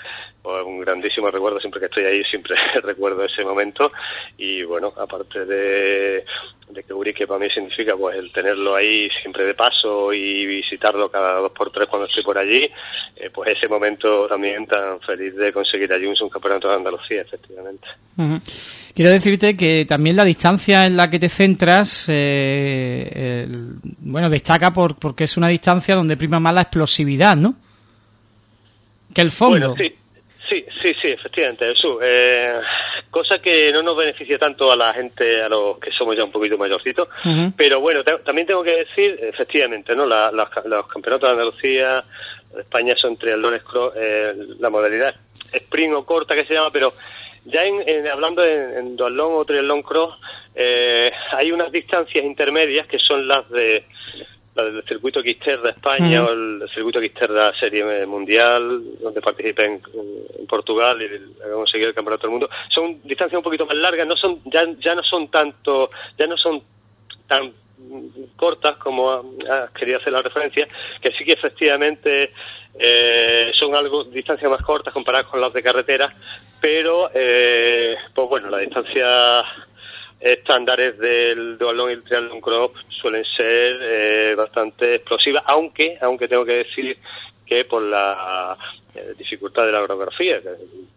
Un grandísimo recuerdo, siempre que estoy ahí siempre recuerdo ese momento y bueno, aparte de, de que Urique para mí significa pues el tenerlo ahí siempre de paso y visitarlo cada dos por tres cuando estoy por allí, eh, pues ese momento también tan feliz de conseguir allí un subcampeonato de Andalucía, efectivamente. Quiero decirte que también la distancia en la que te centras, eh, bueno, destaca por, porque es una distancia donde prima más la explosividad, ¿no? Que el fondo. sí. Sí, sí, sí, efectivamente, eso. Eh, cosa que no nos beneficia tanto a la gente, a los que somos ya un poquito mayorcitos, pero bueno, también tengo que decir, efectivamente, ¿no? los campeonatos de Andalucía, de España son triatlones, eh, la modalidad sprint o corta que se llama, pero ya en, hablando en, en duatlón o triatlón cross, eh, hay unas distancias intermedias que son las de la del circuito Quisterra España o el circuito Quisterra Serie Mundial, donde participé en, Portugal y he conseguido el Campeonato del Mundo, son distancias un poquito más largas, no son ya, ya no son tanto, ya no son tan cortas como querido hacer la referencia, que sí que efectivamente eh, son algo distancias más cortas comparadas con las de carretera, pero eh, pues bueno, la distancia estándares del dualón y el triatlón cross suelen ser eh, bastante explosivas, aunque, aunque tengo que decir que por la eh, dificultad de la orografía,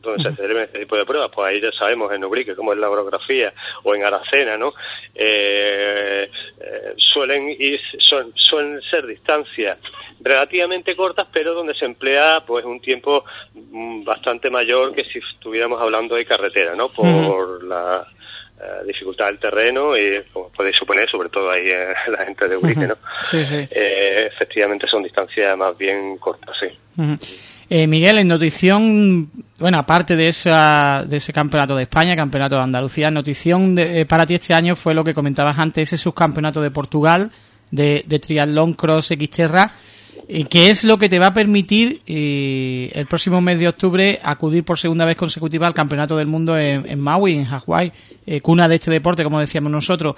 donde se celebran este tipo de pruebas, pues ahí ya sabemos en Ubrique cómo es la orografía, o en Aracena, ¿no? Eh, suelen, ir, son, suelen ser distancias relativamente cortas, pero donde se emplea pues un tiempo mm, bastante mayor que si estuviéramos hablando de carretera, ¿no? Por la eh, dificultad del terreno y, como podéis suponer, sobre todo ahí eh, la gente de Ubrique, ¿no? Sí, sí. Eh, efectivamente son distancias más bien cortas, sí. Miguel, en notición, bueno, aparte de, esa, de ese campeonato de España, campeonato de Andalucía, notición de, para ti este año fue lo que comentabas antes, ese subcampeonato de Portugal de, de triatlón cross Xterra. ¿Qué es lo que te va a permitir eh, el próximo mes de octubre acudir por segunda vez consecutiva al Campeonato del Mundo en, Maui, en Hawái, eh, cuna de este deporte, como decíamos nosotros?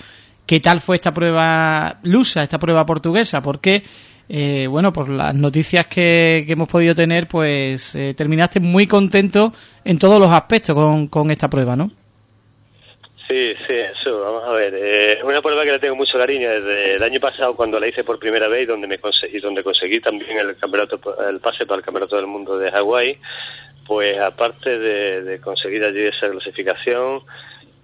¿Qué tal fue esta prueba lusa, esta prueba portuguesa? Porque, eh, bueno, por las noticias que, hemos podido tener, pues terminaste muy contento en todos los aspectos con esta prueba, ¿no? Sí, sí, eso, vamos a ver. Eh, es una prueba que le tengo mucho cariño desde el año pasado cuando la hice por primera vez y donde me conseguí, donde conseguí también el campeonato, el pase para el campeonato del mundo de Hawái. Pues aparte de, conseguir allí esa clasificación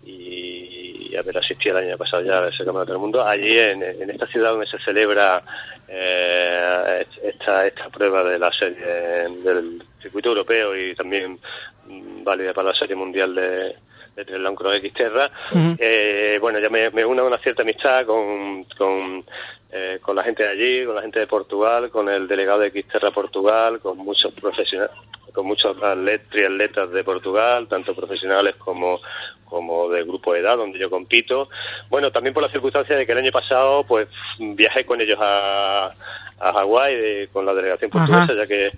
y, haber asistido el año pasado ya a ese campeonato del mundo, allí en, esta ciudad donde se celebra eh, esta, esta prueba de la serie del circuito europeo y también válida para la serie mundial de Triatlón Cross Xterra, eh, bueno, ya me, me una una cierta amistad con, con, eh, con la gente de allí, con la gente de Portugal, con el delegado de Xterra Portugal, con muchos profesionales, con muchos triatletas de Portugal, tanto profesionales como, como de grupo de edad donde yo compito. Bueno, también por la circunstancia de que el año pasado pues viajé con ellos a, a Hawái con la delegación portuguesa, ya que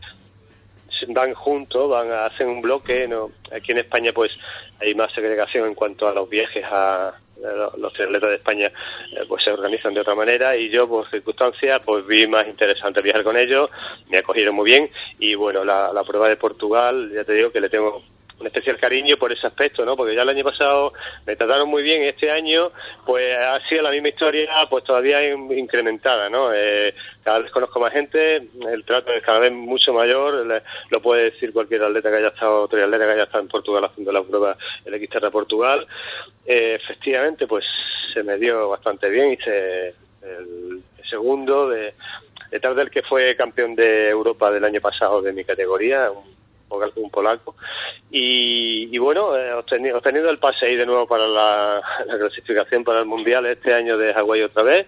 van juntos, van a hacer un bloque. ¿no? Aquí en España, pues hay más segregación en cuanto a los viajes a los atletas de España eh, pues se organizan de otra manera y yo por circunstancias pues vi más interesante viajar con ellos me acogieron muy bien y bueno la, la prueba de Portugal ya te digo que le tengo un especial cariño por ese aspecto, ¿no? Porque ya el año pasado me trataron muy bien, este año pues ha sido la misma historia, pues todavía incrementada, ¿no? Eh, cada vez conozco más gente, el trato es cada vez mucho mayor, lo puede decir cualquier atleta que haya estado, otro atleta que haya estado en Portugal haciendo la prueba el Xterra Portugal. Eh, efectivamente, pues se me dio bastante bien, hice el segundo de detrás del que fue campeón de Europa del año pasado de mi categoría, un un polaco. Y, bueno, eh, obteniendo, el pase ahí de nuevo para la, clasificación para el Mundial este año de Hawái otra vez.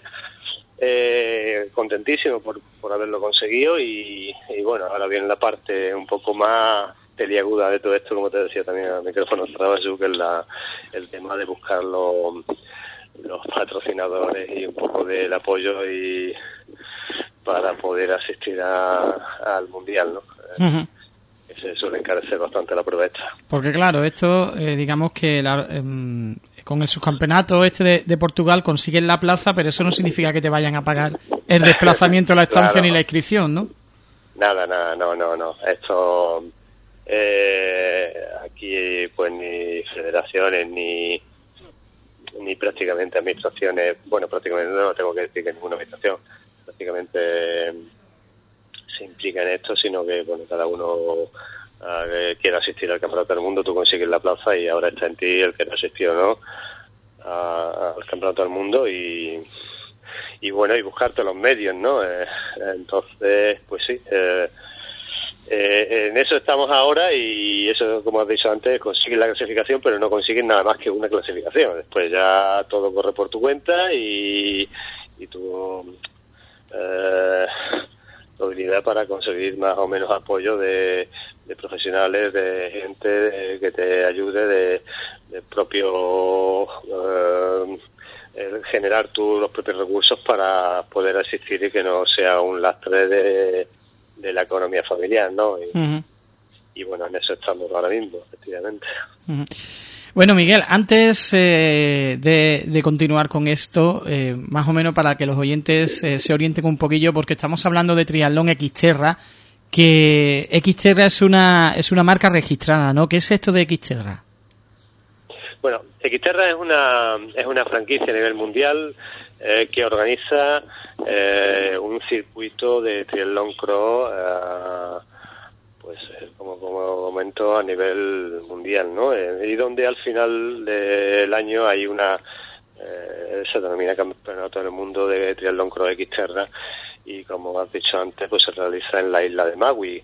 Eh, contentísimo por, por haberlo conseguido y, bueno, ahora viene la parte un poco más peliaguda de todo esto, como te decía también a micrófono cerrado, que es la, el tema de buscar los, los patrocinadores y un poco del apoyo y para poder asistir al mundial, ¿no? Se suele encarecer bastante la prueba esta. Porque claro, esto, eh, digamos que em, con el subcampeonato este de, Portugal consiguen la plaza, pero eso no significa que te vayan a pagar el desplazamiento, la estancia ni la inscripción, ¿no? Nada, nada, no, no, no. Esto eh, aquí pues ni federaciones ni ni prácticamente administraciones, bueno, prácticamente no tengo que decir que ninguna administración, prácticamente implica en esto, sino que bueno, cada uno ah, que quiera asistir al Campeonato del Mundo, tú consigues la plaza y ahora está en ti el que no asistió no al Campeonato del Mundo y, y bueno, y buscarte los medios, ¿no? Eh, entonces, pues sí, eh, eh, en eso estamos ahora y eso, como has dicho antes, consiguen la clasificación, pero no consiguen nada más que una clasificación. Después ya todo corre por tu cuenta y, y tú habilidad para conseguir más o menos apoyo de, profesionales, de gente que te ayude, de, propio eh, generar tú los propios recursos para poder asistir y que no sea un lastre de, la economía familiar, ¿no? Y, bueno, en eso estamos ahora mismo, efectivamente. Bueno, Miguel, antes eh, de, continuar con esto, eh, más o menos para que los oyentes eh, se orienten un poquillo, porque estamos hablando de Triatlón Xterra, que Xterra es una, es una marca registrada, ¿no? ¿Qué es esto de Xterra? Bueno, Xterra es una, es una franquicia a nivel mundial que organiza un circuito de triatlón cross pues eh, como, como comento a nivel mundial, ¿no? Eh, y donde al final del año hay una eh, se denomina campeonato del mundo de triatlón cross Xterra y como has dicho antes pues se realiza en la isla de Maui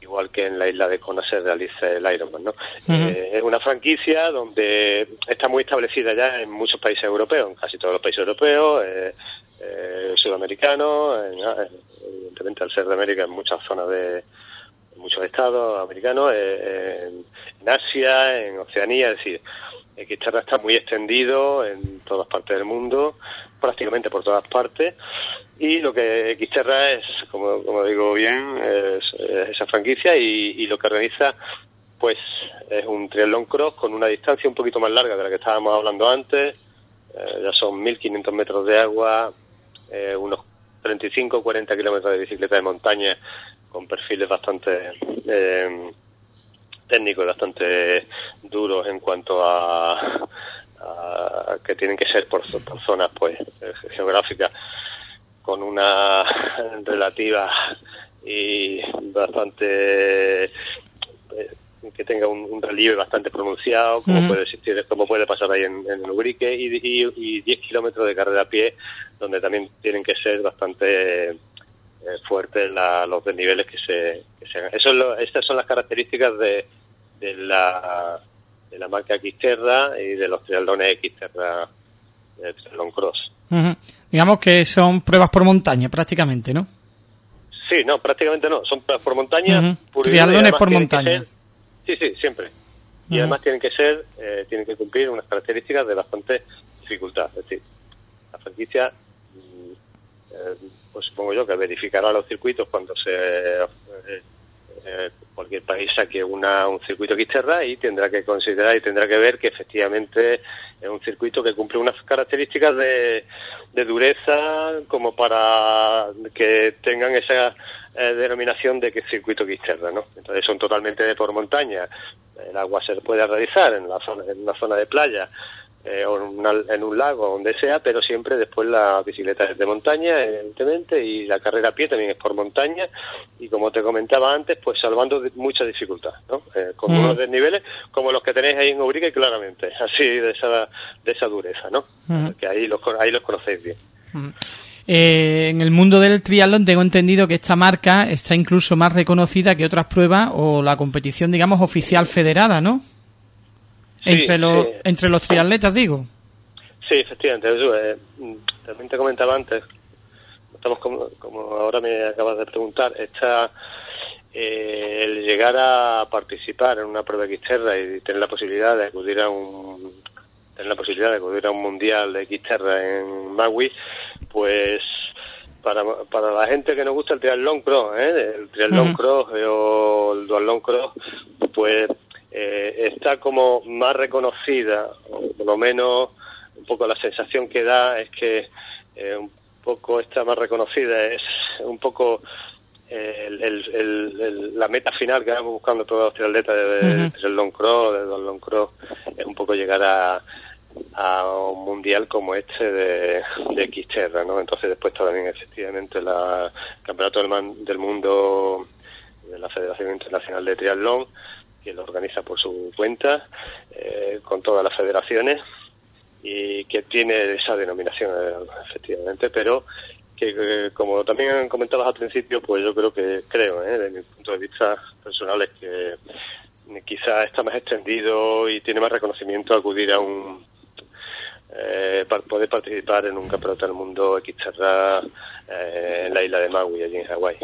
igual que en la isla de Kona se realiza el Ironman ¿no? es una franquicia donde está muy establecida ya en muchos países europeos en casi todos los países europeos eh, sudamericanos evidentemente al ser de América en muchas zonas de, muchos estados americanos, eh, en, Asia, en Oceanía, es decir, Xterra está muy extendido en todas partes del mundo, prácticamente por todas partes, y lo que Xterra es, como, como digo bien, es, esa franquicia y, lo que organiza pues es un triatlón cross con una distancia un poquito más larga de la que estábamos hablando antes, eh, ya son 1.500 metros de agua, eh, unos 35 o 40 kilómetros de bicicleta de montaña con perfiles bastante eh, técnicos y bastante duros en cuanto a, que tienen que ser por, zonas pues geográficas con una relativa y bastante eh, que tenga un, relieve bastante pronunciado, como puede existir, como puede pasar ahí en, el Ubrique, y, y, y 10 kilómetros de carrera a pie, donde también tienen que ser bastante eh, fuertes los desniveles que se, que se hagan. Eso estas son las características de, de, la, de la marca Xterra y de los triatlones Xterra de Triathlon Cross. Digamos que son pruebas por montaña prácticamente, ¿no? Sí, no, prácticamente no, son pruebas por montaña. Triatlones por montaña. sí, sí, siempre. Y además tienen que ser, eh, tienen que cumplir unas características de bastante dificultad. Es decir, la franquicia mm, eh, pues supongo yo que verificará los circuitos cuando se eh, eh, cualquier país saque una, un circuito Xterra y tendrá que considerar y tendrá que ver que efectivamente es un circuito que cumple unas características de, dureza como para que tengan esa eh, denominación de que circuito Xterra, ¿no? Entonces son totalmente de por montaña. El agua se puede realizar en la zona, en una zona de playa eh, o en, un lago, donde sea, pero siempre después la bicicleta es de montaña, evidentemente, y la carrera a pie también es por montaña, y como te comentaba antes, pues salvando mucha dificultad, ¿no? Eh, con mm. unos desniveles como los que tenéis ahí en Ubrique, claramente, así de esa, de esa dureza, ¿no? Mm. Que ahí los, ahí los conocéis bien. Mm. Eh, en el mundo del triatlón tengo entendido que esta marca está incluso más reconocida que otras pruebas o la competición, digamos, oficial federada, ¿no? Entre, los, entre los triatletas, digo. Sí, efectivamente. Eh, también te comentaba antes, estamos como, como ahora me acabas de preguntar, está eh, el llegar a participar en una prueba Xterra y tener la posibilidad de acudir a un tener la posibilidad de acudir a un mundial de Xterra en Maui, pues para, para la gente que nos gusta el triatlón cross, ¿eh? el triatlón cross o el duatlón cross, pues eh, está como más reconocida, o por lo menos un poco la sensación que da es que eh, un poco está más reconocida, es un poco eh, el, la meta final que vamos buscando todos los triatletas del long cross, del long cross, es un poco llegar a, a un mundial como este de, de Xterra, ¿no? Entonces después también efectivamente la campeonato del, del mundo de la Federación Internacional de Triatlón que lo organiza por su cuenta, eh, con todas las federaciones, y que tiene esa denominación, eh, efectivamente, pero que, eh, como también comentabas al principio, pues yo creo que, creo, desde mi punto de vista personal, es que quizá está más extendido y tiene más reconocimiento acudir a un para poder participar en un campeonato del mundo Xterra eh, en la isla de Maui, allí en Hawái.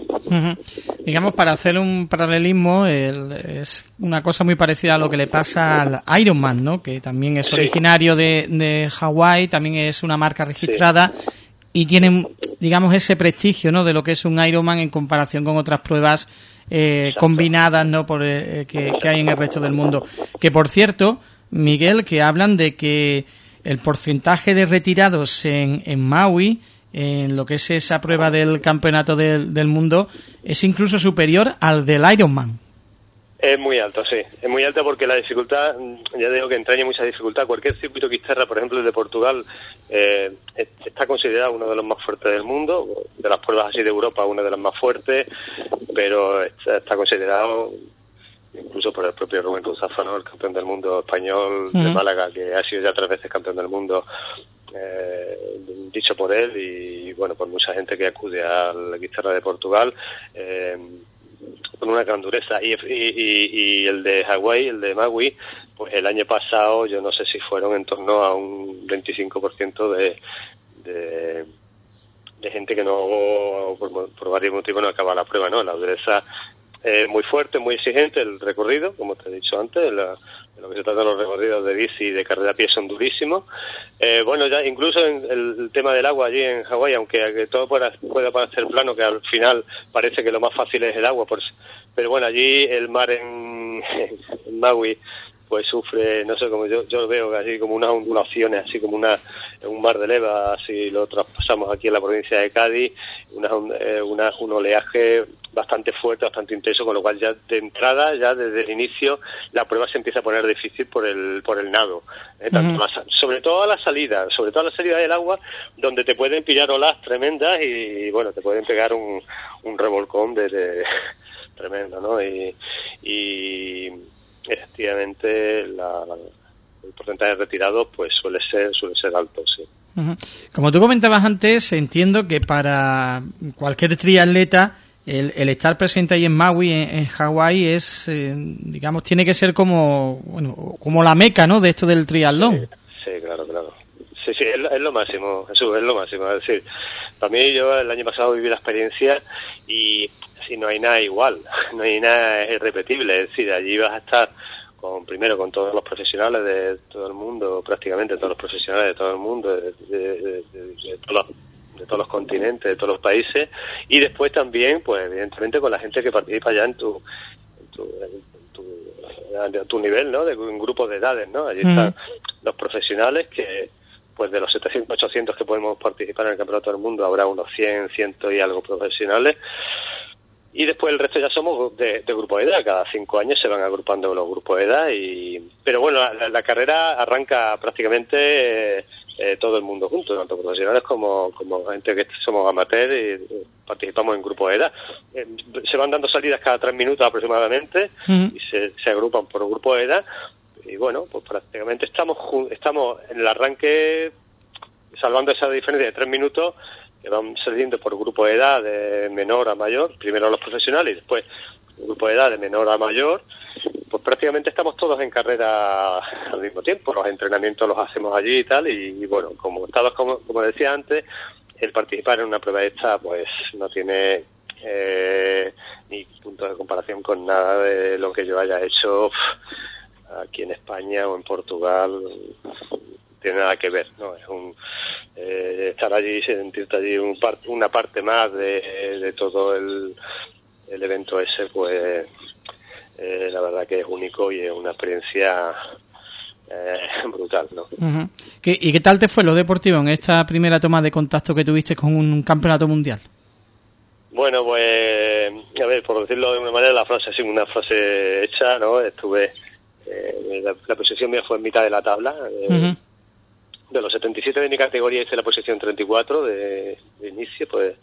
Digamos, para hacer un paralelismo, es una cosa muy parecida a lo que le pasa al Ironman, ¿no? que también es originario de, de Hawái, también es una marca registrada. Y tiene, digamos, ese prestigio, ¿no? De lo que es un Ironman en comparación con otras pruebas eh, combinadas, ¿no? Por, eh, que, que hay en el resto del mundo. Que, por cierto, Miguel, que hablan de que el porcentaje de retirados en, en Maui en lo que es esa prueba del campeonato del, del mundo es incluso superior al del Ironman. Es muy alto, sí. Es muy alto porque la dificultad, ya digo que entraña mucha dificultad. Cualquier circuito Xterra, por ejemplo, el de Portugal, eh, está considerado uno de los más fuertes del mundo. De las pruebas así de Europa, una de las más fuertes, pero está, considerado incluso por el propio Rubén Ruzafa, el campeón del mundo español de Málaga, que ha sido ya tres veces campeón del mundo, eh, dicho por él y bueno, por mucha gente que acude a la guitarra de Portugal. Eh, con una gran dureza. Y, y, el de Hawái, el de Maui, pues el año pasado yo no sé si fueron en torno a un 25% de, de, de gente que no, por, por, varios motivos, no acaba la prueba, ¿no? La dureza es muy fuerte, muy exigente, el recorrido, como te he dicho antes, la, lo que se trata de los recorridos de bici y de carrera a pie son durísimos. Eh, bueno, ya incluso en el, tema del agua allí en Hawái, aunque todo pueda, pueda, parecer plano, que al final parece que lo más fácil es el agua, pues, pero bueno, allí el mar en, Maui pues sufre, no sé cómo yo, yo veo así como unas ondulaciones, así como una, un mar de leva, así lo traspasamos aquí en la provincia de Cádiz, una, eh, una, un oleaje bastante fuerte, bastante intenso, con lo cual ya de entrada, ya desde el inicio, la prueba se empieza a poner difícil por el, por el nado. ¿eh? sobre todo a la salida, sobre todo a la salida del agua, donde te pueden pillar olas tremendas y, bueno, te pueden pegar un, un revolcón de, tremendo, ¿no? Y, y efectivamente la, el porcentaje de retirados pues suele ser, suele ser alto, sí. Como tú comentabas antes, entiendo que para cualquier triatleta el, estar presente ahí en Maui, en, Hawái, es, eh, digamos, tiene que ser como, bueno, como la meca, ¿no? De esto del triatlón. Sí, claro, claro. Sí, sí, es, lo máximo, Jesús, es lo máximo. Es decir, para mí yo el año pasado viví la experiencia y si no hay nada igual, no hay nada irrepetible. Es decir, allí vas a estar con primero con todos los profesionales de todo el mundo, prácticamente todos los profesionales de todo el mundo, de, de, de todos los de todos los continentes, de todos los países, y después también, pues evidentemente con la gente que participa ya en tu, en tu, en tu, nivel, ¿no? De un grupo de edades, ¿no? Allí están los profesionales que, pues de los 700, 800 que podemos participar en el Campeonato del Mundo, habrá unos 100, 100 y algo profesionales. Y después el resto ya somos de, grupo de edad, cada cinco años se van agrupando los grupos de edad. Y, pero bueno, la, carrera arranca prácticamente eh, eh, todo el mundo junto, tanto profesionales como, como gente que somos amateurs y participamos en grupos de edad. Eh, se van dando salidas cada tres minutos aproximadamente y se, se agrupan por grupo de edad. Y bueno, pues prácticamente estamos, estamos en el arranque, salvando esa diferencia de tres minutos, que van saliendo por grupo de edad de menor a mayor, primero los profesionales y después grupo de edad de menor a mayor, pues prácticamente estamos todos en carrera al mismo tiempo, los entrenamientos los hacemos allí y tal, y, bueno, como estabas como, como decía antes, el participar en una prueba esta pues no tiene eh, ni punto de comparación con nada de lo que yo haya hecho aquí en España o en Portugal tiene nada que ver, ¿no? Es un, eh, estar allí, sentirte allí un una parte más de, todo el, el, evento ese, pues eh, la verdad que es único y es una experiencia eh, brutal, ¿no? ¿Y qué tal te fue lo deportivo en esta primera toma de contacto que tuviste con un campeonato mundial? Bueno, pues, a ver, por decirlo de una manera, la frase es una frase hecha, ¿no? Estuve, la, posición mía fue en mitad de la tabla, de los 77 de mi categoría hice la posición 34 de, de inicio, pues eh,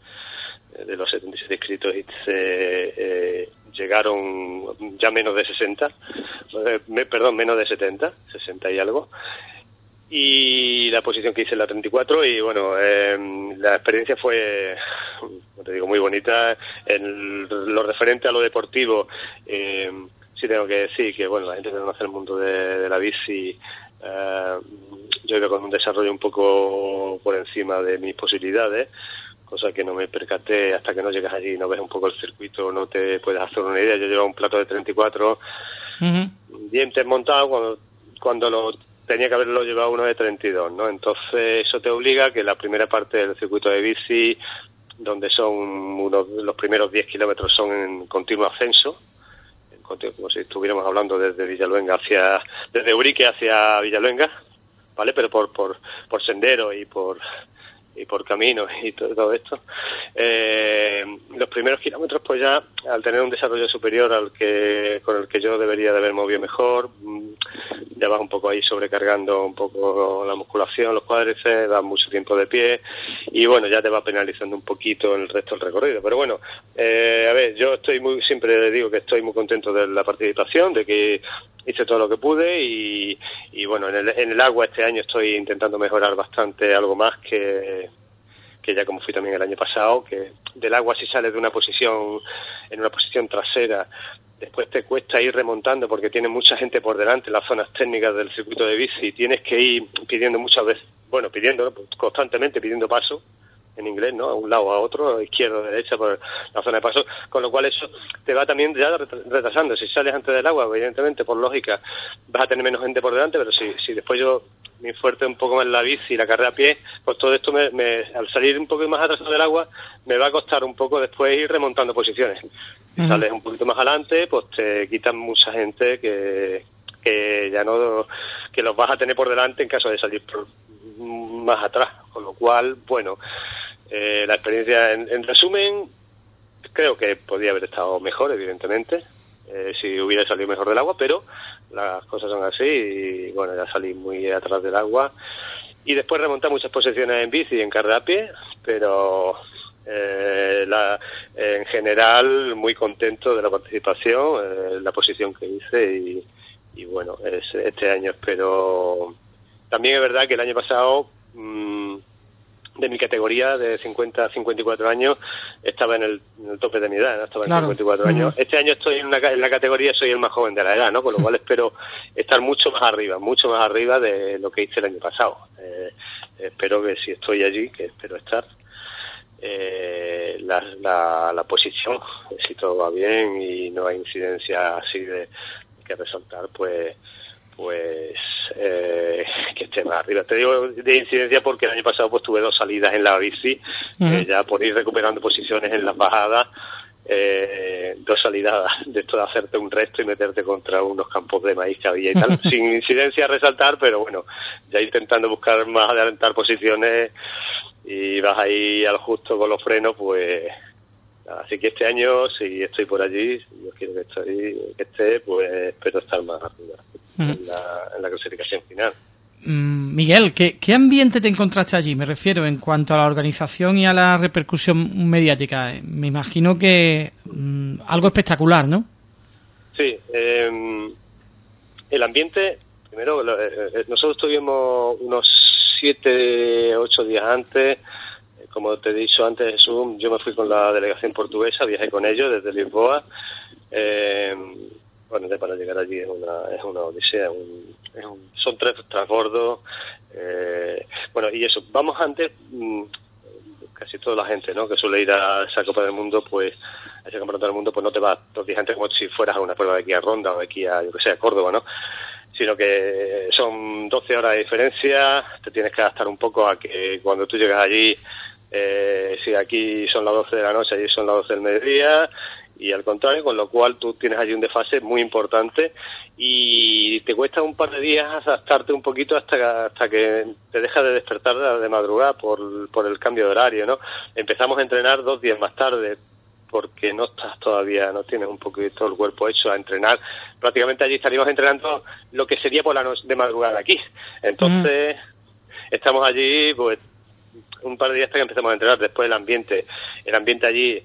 de los 77 inscritos hice, eh, llegaron ya menos de 60, eh, perdón, menos de 70, 60 y algo. Y la posición que hice en la 34 y bueno, em, la experiencia fue, te digo, muy bonita. En lo referente a lo deportivo, em, sí tengo que decir que bueno, la gente que conoce el mundo de, la bici eh, yo iba con un desarrollo un poco por encima de mis posibilidades, cosa que no me percaté hasta que no llegas allí y no ves un poco el circuito, no te puedes hacer una idea. Yo llevaba un plato de 34 dientes montados cuando, cuando lo tenía que haberlo llevado uno de 32, ¿no? Entonces eso te obliga a que la primera parte del circuito de bici, donde son unos, los primeros 10 kilómetros son en continuo ascenso, como si estuviéramos hablando desde Villaluenga hacia, desde Urique hacia Villaluenga, ¿vale? Pero por, por, por sendero y por, y por caminos y todo, esto. Eh, los primeros kilómetros, pues ya, al tener un desarrollo superior al que con el que yo debería de haber movido mejor, mm, ya vas un poco ahí sobrecargando un poco la musculación, los cuádriceps, das mucho tiempo de pie y bueno, ya te va penalizando un poquito el resto del recorrido. Pero bueno, eh, a ver, yo estoy muy, siempre digo que estoy muy contento de la participación, de que hice todo lo que pude y, y bueno, en el, en el agua este año estoy intentando mejorar bastante algo más que, que ya como fui también el año pasado, que del agua si sales de una posición, en una posición trasera, después te cuesta ir remontando porque tiene mucha gente por delante en las zonas técnicas del circuito de bici y tienes que ir pidiendo muchas veces, bueno, pidiendo, constantemente pidiendo paso, en inglés, ¿no? A un lado, a otro, izquierda, derecha, por la zona de paso, con lo cual eso te va también ya retrasando. Si sales antes del agua, evidentemente, por lógica, vas a tener menos gente por delante, pero si, si después yo me fuerte un poco más la bici y la carrera a pie, pues todo esto, me, al salir un poco más atrás del agua, me va a costar un poco después ir remontando posiciones. Si sales un poquito más adelante, pues te quitan mucha gente que, que ya no, que los vas a tener por delante en caso de salir más atrás. Con lo cual, bueno, eh, la experiencia, en, resumen, creo que podría haber estado mejor, evidentemente, eh, si hubiera salido mejor del agua, pero las cosas son así y bueno, ya salí muy atrás del agua. Y después remonté muchas posiciones en bici y en pie, pero eh, la, en general muy contento de la participación, la posición que hice y, y bueno, este año espero... También es verdad que el año pasado mmm, de mi categoría de 50 a 54 años estaba en el, tope de mi edad, estaba en 54 años. Este año estoy en, una, en la categoría, soy el más joven de la edad, ¿no? Con lo cual espero estar mucho más arriba, mucho más arriba de lo que hice el año pasado. Eh, espero que si estoy allí, que espero estar, eh, la, la, la, posición, si todo va bien y no hay incidencia así de que resaltar, pues pues eh, que esté más arriba. Te digo de incidencia porque el año pasado pues tuve dos salidas en la bici eh, ya por ir recuperando posiciones en las bajadas, eh, dos salidas de esto de hacerte un resto y meterte contra unos campos de maíz que había y tal, sin incidencia a resaltar, pero bueno, ya intentando buscar más adelantar posiciones y vas ahí al justo con los frenos, pues así que este año si estoy por allí, si yo quiero que, estoy, que esté, pues espero estar más arriba en, la, en la clasificación final. Mm, Miguel, ¿qué, ¿qué, ambiente te encontraste allí? Me refiero en cuanto a la organización y a la repercusión mediática. Me imagino que mmm, algo espectacular, ¿no? Sí, eh, el ambiente, primero, eh, nosotros tuvimos unos siete, ocho días antes, como te he dicho antes, Jesús, yo me fui con la delegación portuguesa, viajé con ellos desde Lisboa. Eh, bueno, para llegar allí es una, es una odisea, un, es un, son tres transbordos. Eh, bueno, y eso, vamos antes, mmm, casi toda la gente ¿no? que suele ir a esa Copa del Mundo, pues a ese Campeonato del Mundo, pues no te vas dos días antes como si fueras a una prueba de aquí a Ronda o de aquí a, yo que sé, a Córdoba, ¿no? Sino que son 12 horas de diferencia, te tienes que adaptar un poco a que cuando tú llegas allí, eh, si aquí son las 12 de la noche, allí son las 12 del mediodía, y al contrario, con lo cual tú tienes allí un desfase muy importante y te cuesta un par de días adaptarte un poquito hasta, hasta que te dejas de despertar de madrugada por, por el cambio de horario, ¿no? Empezamos a entrenar dos días más tarde porque no estás todavía, no tienes un poquito el cuerpo hecho a entrenar. Prácticamente allí estaríamos entrenando lo que sería por la noche de madrugada aquí. Entonces, mm. estamos allí, pues, un par de días hasta que empezamos a entrenar. Después el ambiente, el ambiente allí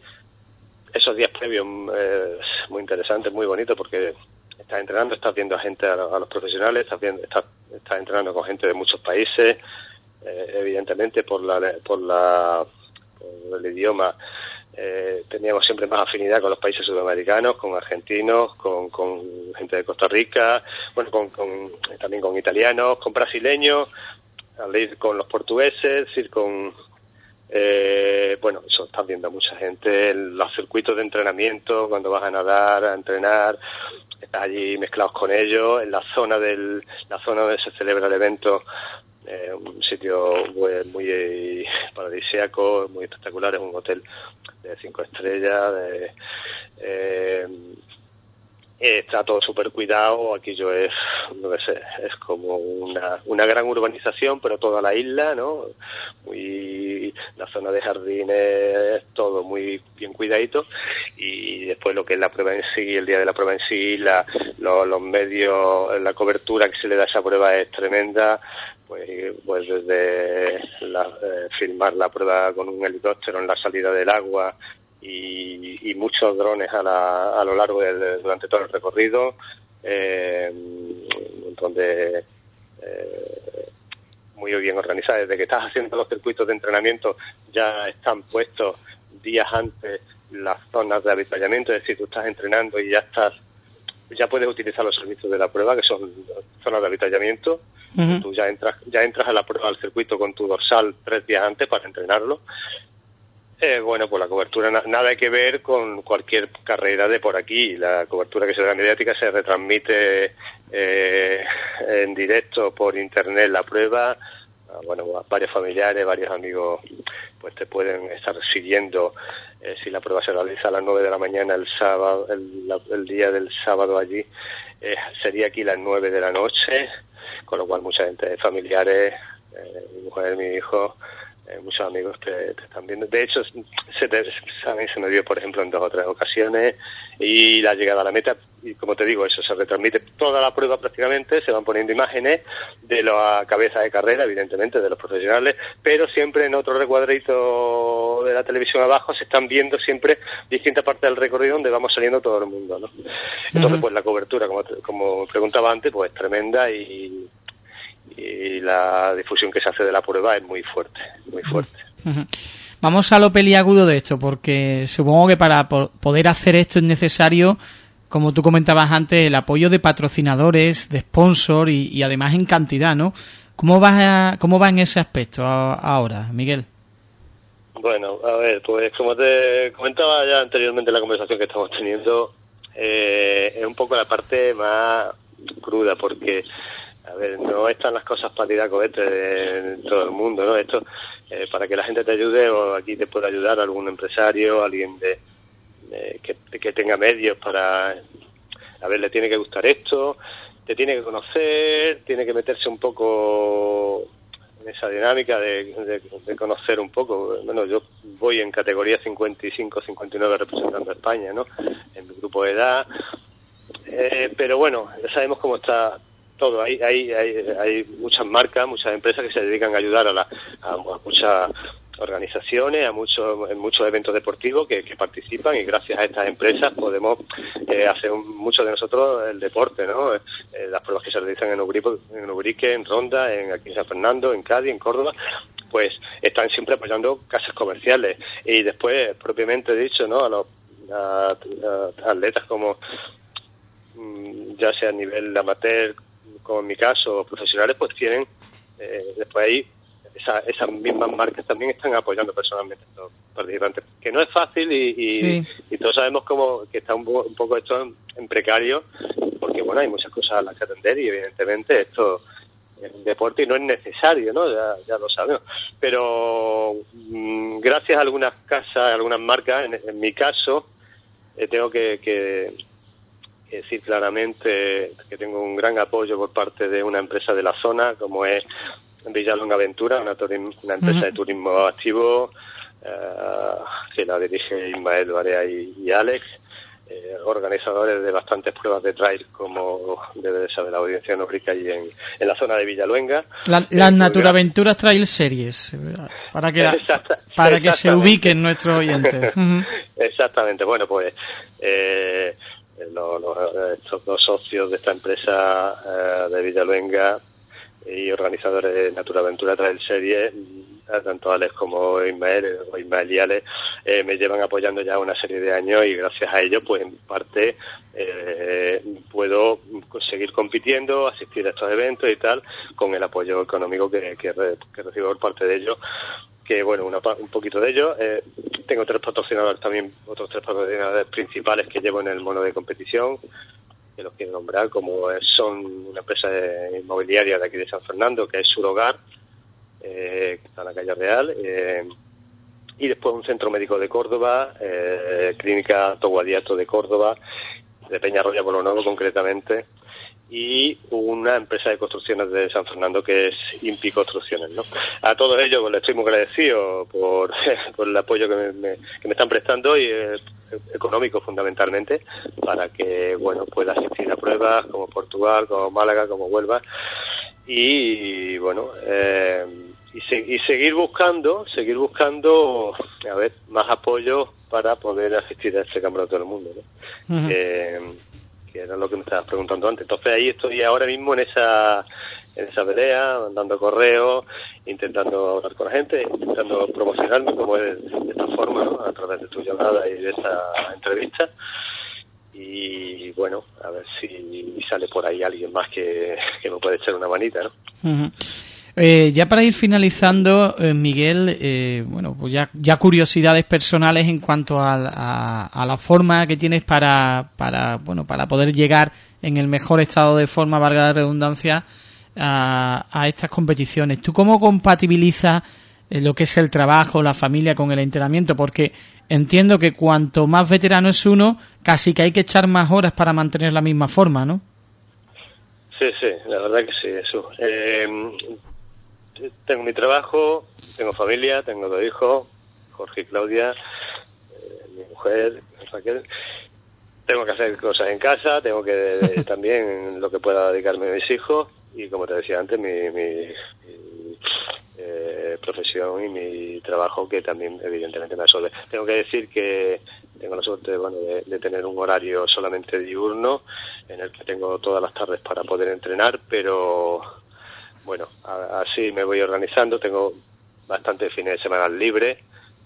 esos días previos eh, muy interesante, muy bonito porque estás entrenando, estás viendo a gente, a, a los profesionales, estás, viendo, estás, estás, entrenando con gente de muchos países, eh, evidentemente por la, por la por el idioma eh, teníamos siempre más afinidad con los países sudamericanos, con argentinos, con, con gente de Costa Rica, bueno, con, con, también con italianos, con brasileños, al ir con los portugueses, ir con, eh, bueno, eso estás viendo mucha gente, los circuitos de entrenamiento, cuando vas a nadar, a entrenar, allí mezclados con ellos, en la zona del, la zona donde se celebra el evento, eh, un sitio muy, muy paradisíaco, muy espectacular, es un hotel de cinco estrellas, de, eh, está todo súper cuidado, aquello es, no sé, es como una, una gran urbanización, pero toda la isla, ¿no? Muy, la zona de jardines, todo muy bien cuidadito, y después lo que es la prueba en sí, el día de la prueba en sí, la, lo, los medios, la cobertura que se le da a esa prueba es tremenda, pues, pues desde la, eh, filmar la prueba con un helicóptero en la salida del agua, y, y muchos drones a, la, a lo largo de, durante todo el recorrido, eh, un muy bien organizados. Desde que estás haciendo los circuitos de entrenamiento ya están puestos días antes las zonas de avituallamiento, es decir, tú estás entrenando y ya estás ya puedes utilizar los servicios de la prueba, que son zonas de avituallamiento. Uh -huh. Tú ya entras, ya entras a la prueba al circuito con tu dorsal tres días antes para entrenarlo eh, bueno, pues la cobertura na nada que ver con cualquier carrera de por aquí. La cobertura que se da mediática se retransmite eh, en directo por internet la prueba. Ah, bueno, varios familiares, varios amigos, pues te pueden estar siguiendo eh, si la prueba se realiza a las 9 de la mañana el sábado, el, día del sábado allí, eh, sería aquí las 9 de la noche, con lo cual mucha gente, familiares, eh, mi mujer, mi hijo, eh, muchos amigos te, te, están viendo. De hecho, se, te, se me dio, por ejemplo, en dos o tres ocasiones y la llegada a la meta, y como te digo, eso se retransmite toda la prueba prácticamente, se van poniendo imágenes de la cabeza de carrera, evidentemente, de los profesionales, pero siempre en otro recuadrito de la televisión abajo se están viendo siempre distintas partes del recorrido donde vamos saliendo todo el mundo, ¿no? Entonces, pues la cobertura, como, como preguntaba antes, pues es tremenda y y la difusión que se hace de la prueba es muy fuerte, muy fuerte. Vamos a lo peliagudo de esto, porque supongo que para poder hacer esto es necesario, como tú comentabas antes, el apoyo de patrocinadores, de sponsor y, y además en cantidad, ¿no? ¿Cómo va, ¿Cómo va en ese aspecto ahora, Miguel? Bueno, a ver, pues como te comentaba ya anteriormente en la conversación que estamos teniendo, eh, es un poco la parte más cruda, porque a ver, no están las cosas para tirar cohetes en todo el mundo, ¿no? Esto, eh, para que la gente te ayude o aquí te pueda ayudar algún empresario, alguien de, que, que tenga medios para, a ver, le tiene que gustar esto, te tiene que conocer, tiene que meterse un poco en esa dinámica de, conocer un poco. Bueno, yo voy en categoría 55-59 representando a España, ¿no? En mi grupo de edad. Eh, pero bueno, ya sabemos cómo está todo. Hay, hay, hay, hay, muchas marcas, muchas empresas que se dedican a ayudar a, la, muchas organizaciones, a muchos, muchos eventos deportivos que, participan y gracias a estas empresas podemos eh, hacer mucho de nosotros el deporte, ¿no? Eh, las pruebas que se realizan en Ubrique, en, en Ronda, en aquí en San Fernando, en Cádiz, en Córdoba, pues están siempre apoyando casas comerciales y después propiamente dicho, ¿no? A los atletas como mm, ya sea a nivel amateur, como en mi caso, profesionales, pues tienen eh, después ahí esas mismas marcas también están apoyando personalmente a estos participantes. Que no es fácil y, todos sabemos como que está un, poco esto en, precario, porque bueno, hay muchas cosas a las que atender y evidentemente esto es un deporte y no es necesario, ¿no? Ya, lo sabemos. Pero mm, gracias a algunas casas, algunas marcas, en, mi caso, eh, tengo que, que decir claramente que tengo un gran apoyo por parte de una empresa de la zona, como es Villalonga Aventura, una, una empresa de turismo activo eh, que la dirige Ismael Barea y, Alex, eh, organizadores de bastantes pruebas de trail, como debe de saber la audiencia nórica y en, en la zona de Villaluenga. las eh, Naturaventuras Trail Series, para que, para que se ubiquen nuestros oyentes. Exactamente, bueno, pues los, estos dos socios de esta empresa de Villaluenga y organizadores de Natura Aventura Trail Series, tanto Alex como Ismael, o Ismael y Alex, eh, me llevan apoyando ya una serie de años y gracias a ello, pues en parte eh, puedo seguir compitiendo, asistir a estos eventos y tal, con el apoyo económico que, que, recibo por parte de ellos que bueno, un poquito de ellos. Eh, tengo tres patrocinadores también, otros tres patrocinadores principales que llevo en el mono de competición, que los quiero nombrar, como son una empresa inmobiliaria de aquí de San Fernando, que es Surogar, eh, que está en la calle Real, eh, y después un centro médico de Córdoba, eh, Clínica Toguadiato de Córdoba, de Peñarroya Bolonovo concretamente, y una empresa de construcciones de San Fernando que es Impi Construcciones. ¿no? A todos ellos pues, les estoy muy agradecido por, por el apoyo que me, que me están prestando y eh, económico fundamentalmente para que bueno pueda asistir a pruebas como Portugal, como Málaga, como Huelva y bueno eh, y, seguir buscando, seguir buscando a ver más apoyo para poder asistir a este campeonato del mundo. ¿no? Que era lo que me estabas preguntando antes. Entonces ahí estoy ahora mismo en esa en esa pelea, mandando correos, intentando hablar con la gente, intentando promocionarme como es de esta forma, ¿no? a través de tu llamada y de esta entrevista. Y bueno, a ver si sale por ahí alguien más que, que me puede echar una manita, ¿no? Eh, ya para ir finalizando, eh, Miguel, eh, bueno, pues ya, ya, curiosidades personales en cuanto a, la forma que tienes para, para, bueno, para poder llegar en el mejor estado de forma, valga la redundancia, a, a estas competiciones. ¿Tú cómo compatibilizas lo que es el trabajo, la familia con el entrenamiento? Porque entiendo que cuanto más veterano es uno, casi que hay que echar más horas para mantener la misma forma, ¿no? Sí, sí, la verdad que sí, eso tengo mi trabajo, tengo familia, tengo dos hijos, Jorge y Claudia, eh, mi mujer, Raquel. Tengo que hacer cosas en casa, tengo que también lo que pueda dedicarme a mis hijos y como te decía antes, mi, eh, profesión y mi trabajo que también evidentemente me absorbe. Tengo que decir que tengo la suerte bueno, de, tener un horario solamente diurno en el que tengo todas las tardes para poder entrenar, pero bueno, así me voy organizando, tengo bastantes fines de semana libres,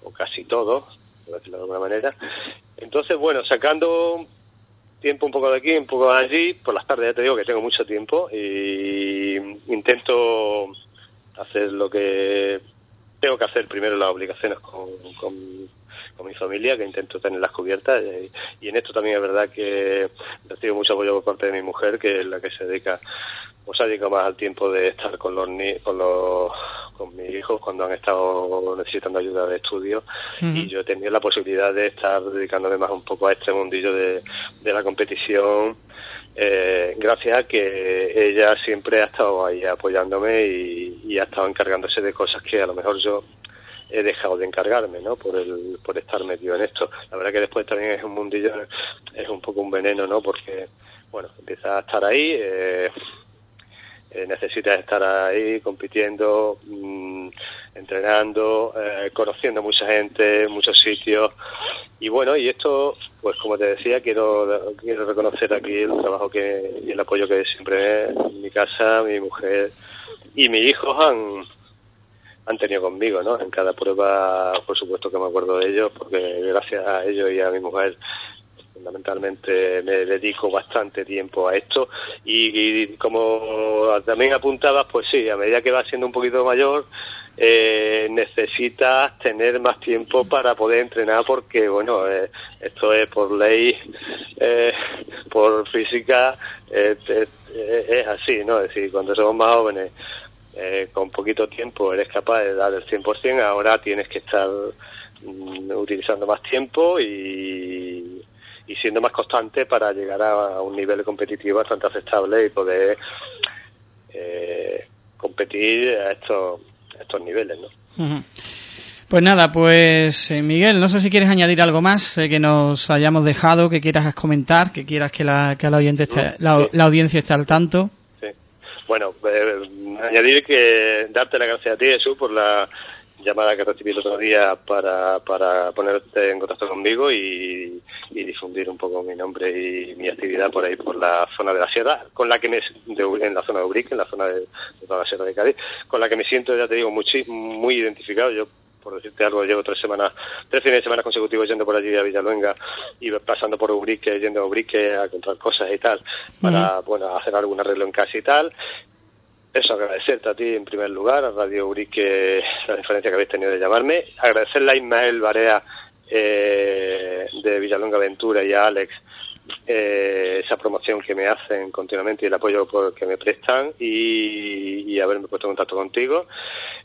o casi todos, por decirlo de alguna manera. Entonces, bueno, sacando tiempo un poco de aquí, un poco de allí, por las tardes ya te digo que tengo mucho tiempo y intento hacer lo que tengo que hacer primero las obligaciones con, con, mi familia, que intento tenerlas cubiertas y, en esto también es verdad que recibo mucho apoyo por parte de mi mujer, que es la que se dedica pues ha dedicado más al tiempo de estar con los, con los, con mis hijos cuando han estado necesitando ayuda de estudio y yo he tenido la posibilidad de estar dedicándome más un poco a este mundillo de, de la competición eh, gracias a que ella siempre ha estado ahí apoyándome y, ha estado encargándose de cosas que a lo mejor yo he dejado de encargarme, ¿no? Por el, por estar metido en esto. La verdad que después también es un mundillo, es un poco un veneno, ¿no? Porque, bueno, empiezas a estar ahí, eh, eh, necesitas estar ahí compitiendo, mm, entrenando, eh, conociendo mucha gente, muchos sitios. Y bueno, y esto, pues como te decía, quiero, quiero reconocer aquí el trabajo que, y el apoyo que siempre mi casa, mi mujer y mis hijos han, han tenido conmigo, ¿no? En cada prueba, por supuesto que me acuerdo de ellos, porque gracias a ellos y a mi mujer fundamentalmente me dedico bastante tiempo a esto y, como también apuntabas, pues sí, a medida que vas siendo un poquito mayor, eh, necesitas tener más tiempo para poder entrenar porque, bueno, eh, esto es por ley, eh, por física, es así, ¿no? Es decir, cuando somos más jóvenes, con poquito tiempo eres capaz de dar el 100%, ahora tienes que estar mm, utilizando más tiempo y y siendo más constante para llegar a, un nivel competitivo bastante aceptable y poder eh, competir a estos, estos niveles, ¿no? Pues nada, pues eh, Miguel, no sé si quieres añadir algo más que nos hayamos dejado, que quieras comentar, que quieras que la, que la, oyente la, audiencia esté al tanto. Bueno, eh, añadir que darte la gracias a ti, Jesús, por la llamada que recibí el otro día para, para ponerte en contacto conmigo y, difundir un poco mi nombre y mi actividad por ahí, por la zona de la sierra, con la que me, en la zona de Ubrique, en la zona de, toda la sierra de Cádiz, con la que me siento, ya te digo, muy, muy identificado. Yo por decirte algo, llevo tres semanas, tres fines de semana consecutivos yendo por allí a Villaluenga y pasando por Ubrique, yendo a Ubrique a encontrar cosas y tal, para, bueno, hacer algún arreglo en casa y tal. Eso, agradecerte a ti en primer lugar, a Radio Urique, la diferencia que habéis tenido de llamarme. Agradecerle a Ismael Barea eh, de Villalonga Aventura y a Alex eh, esa promoción que me hacen continuamente y el apoyo que me prestan y, haberme puesto en contacto contigo.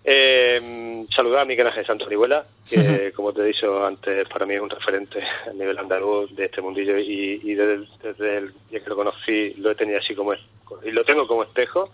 Eh, saludar a Miguel Ángel Santos Orihuela, que como te he dicho antes, para mí es un referente a nivel andaluz de este mundillo y, desde, el día que lo conocí lo he tenido así como y lo tengo como espejo.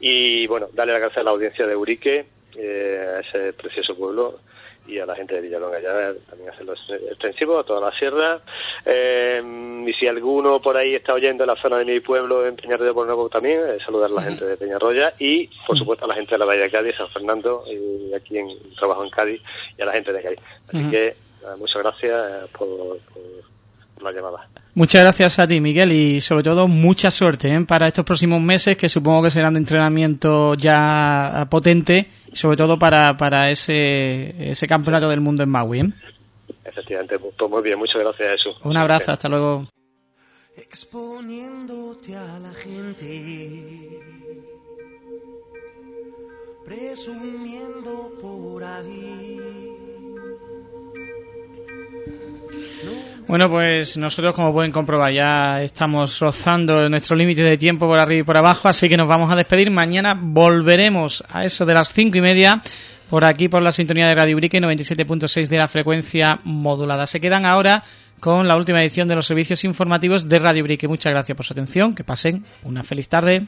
Y bueno, darle las gracias a la audiencia de Urique, eh, a ese precioso pueblo y a la gente de Villalonga ya también hacerlo extensivo a toda la sierra. Eh, y si alguno por ahí está oyendo en la zona de mi pueblo en Peñarroya por Nuevo también eh, saludar a la gente de Peñarroya y por supuesto a la gente de la Bahía de Cádiz San Fernando y aquí en trabajo en Cádiz y a la gente de Cádiz. Así que muchas gracias por la llamada Muchas gracias a ti, Miguel, y sobre todo mucha suerte ¿eh? para estos próximos meses, que supongo que serán de entrenamiento ya potente, y sobre todo para, para ese, ese campeonato del mundo en Maui. ¿eh? Efectivamente, pues muy bien, muchas gracias, Jesús. Un abrazo, hasta luego. Exponiéndote a la gente, presumiendo por ahí Bueno, pues nosotros, como pueden comprobar, ya estamos rozando nuestro límite de tiempo por arriba y por abajo, así que nos vamos a despedir. Mañana volveremos a eso de las cinco y media por aquí, por la sintonía de Radio Brique 97.6 de la frecuencia modulada. Se quedan ahora con la última edición de los servicios informativos de Radio Brique. Muchas gracias por su atención, que pasen una feliz tarde.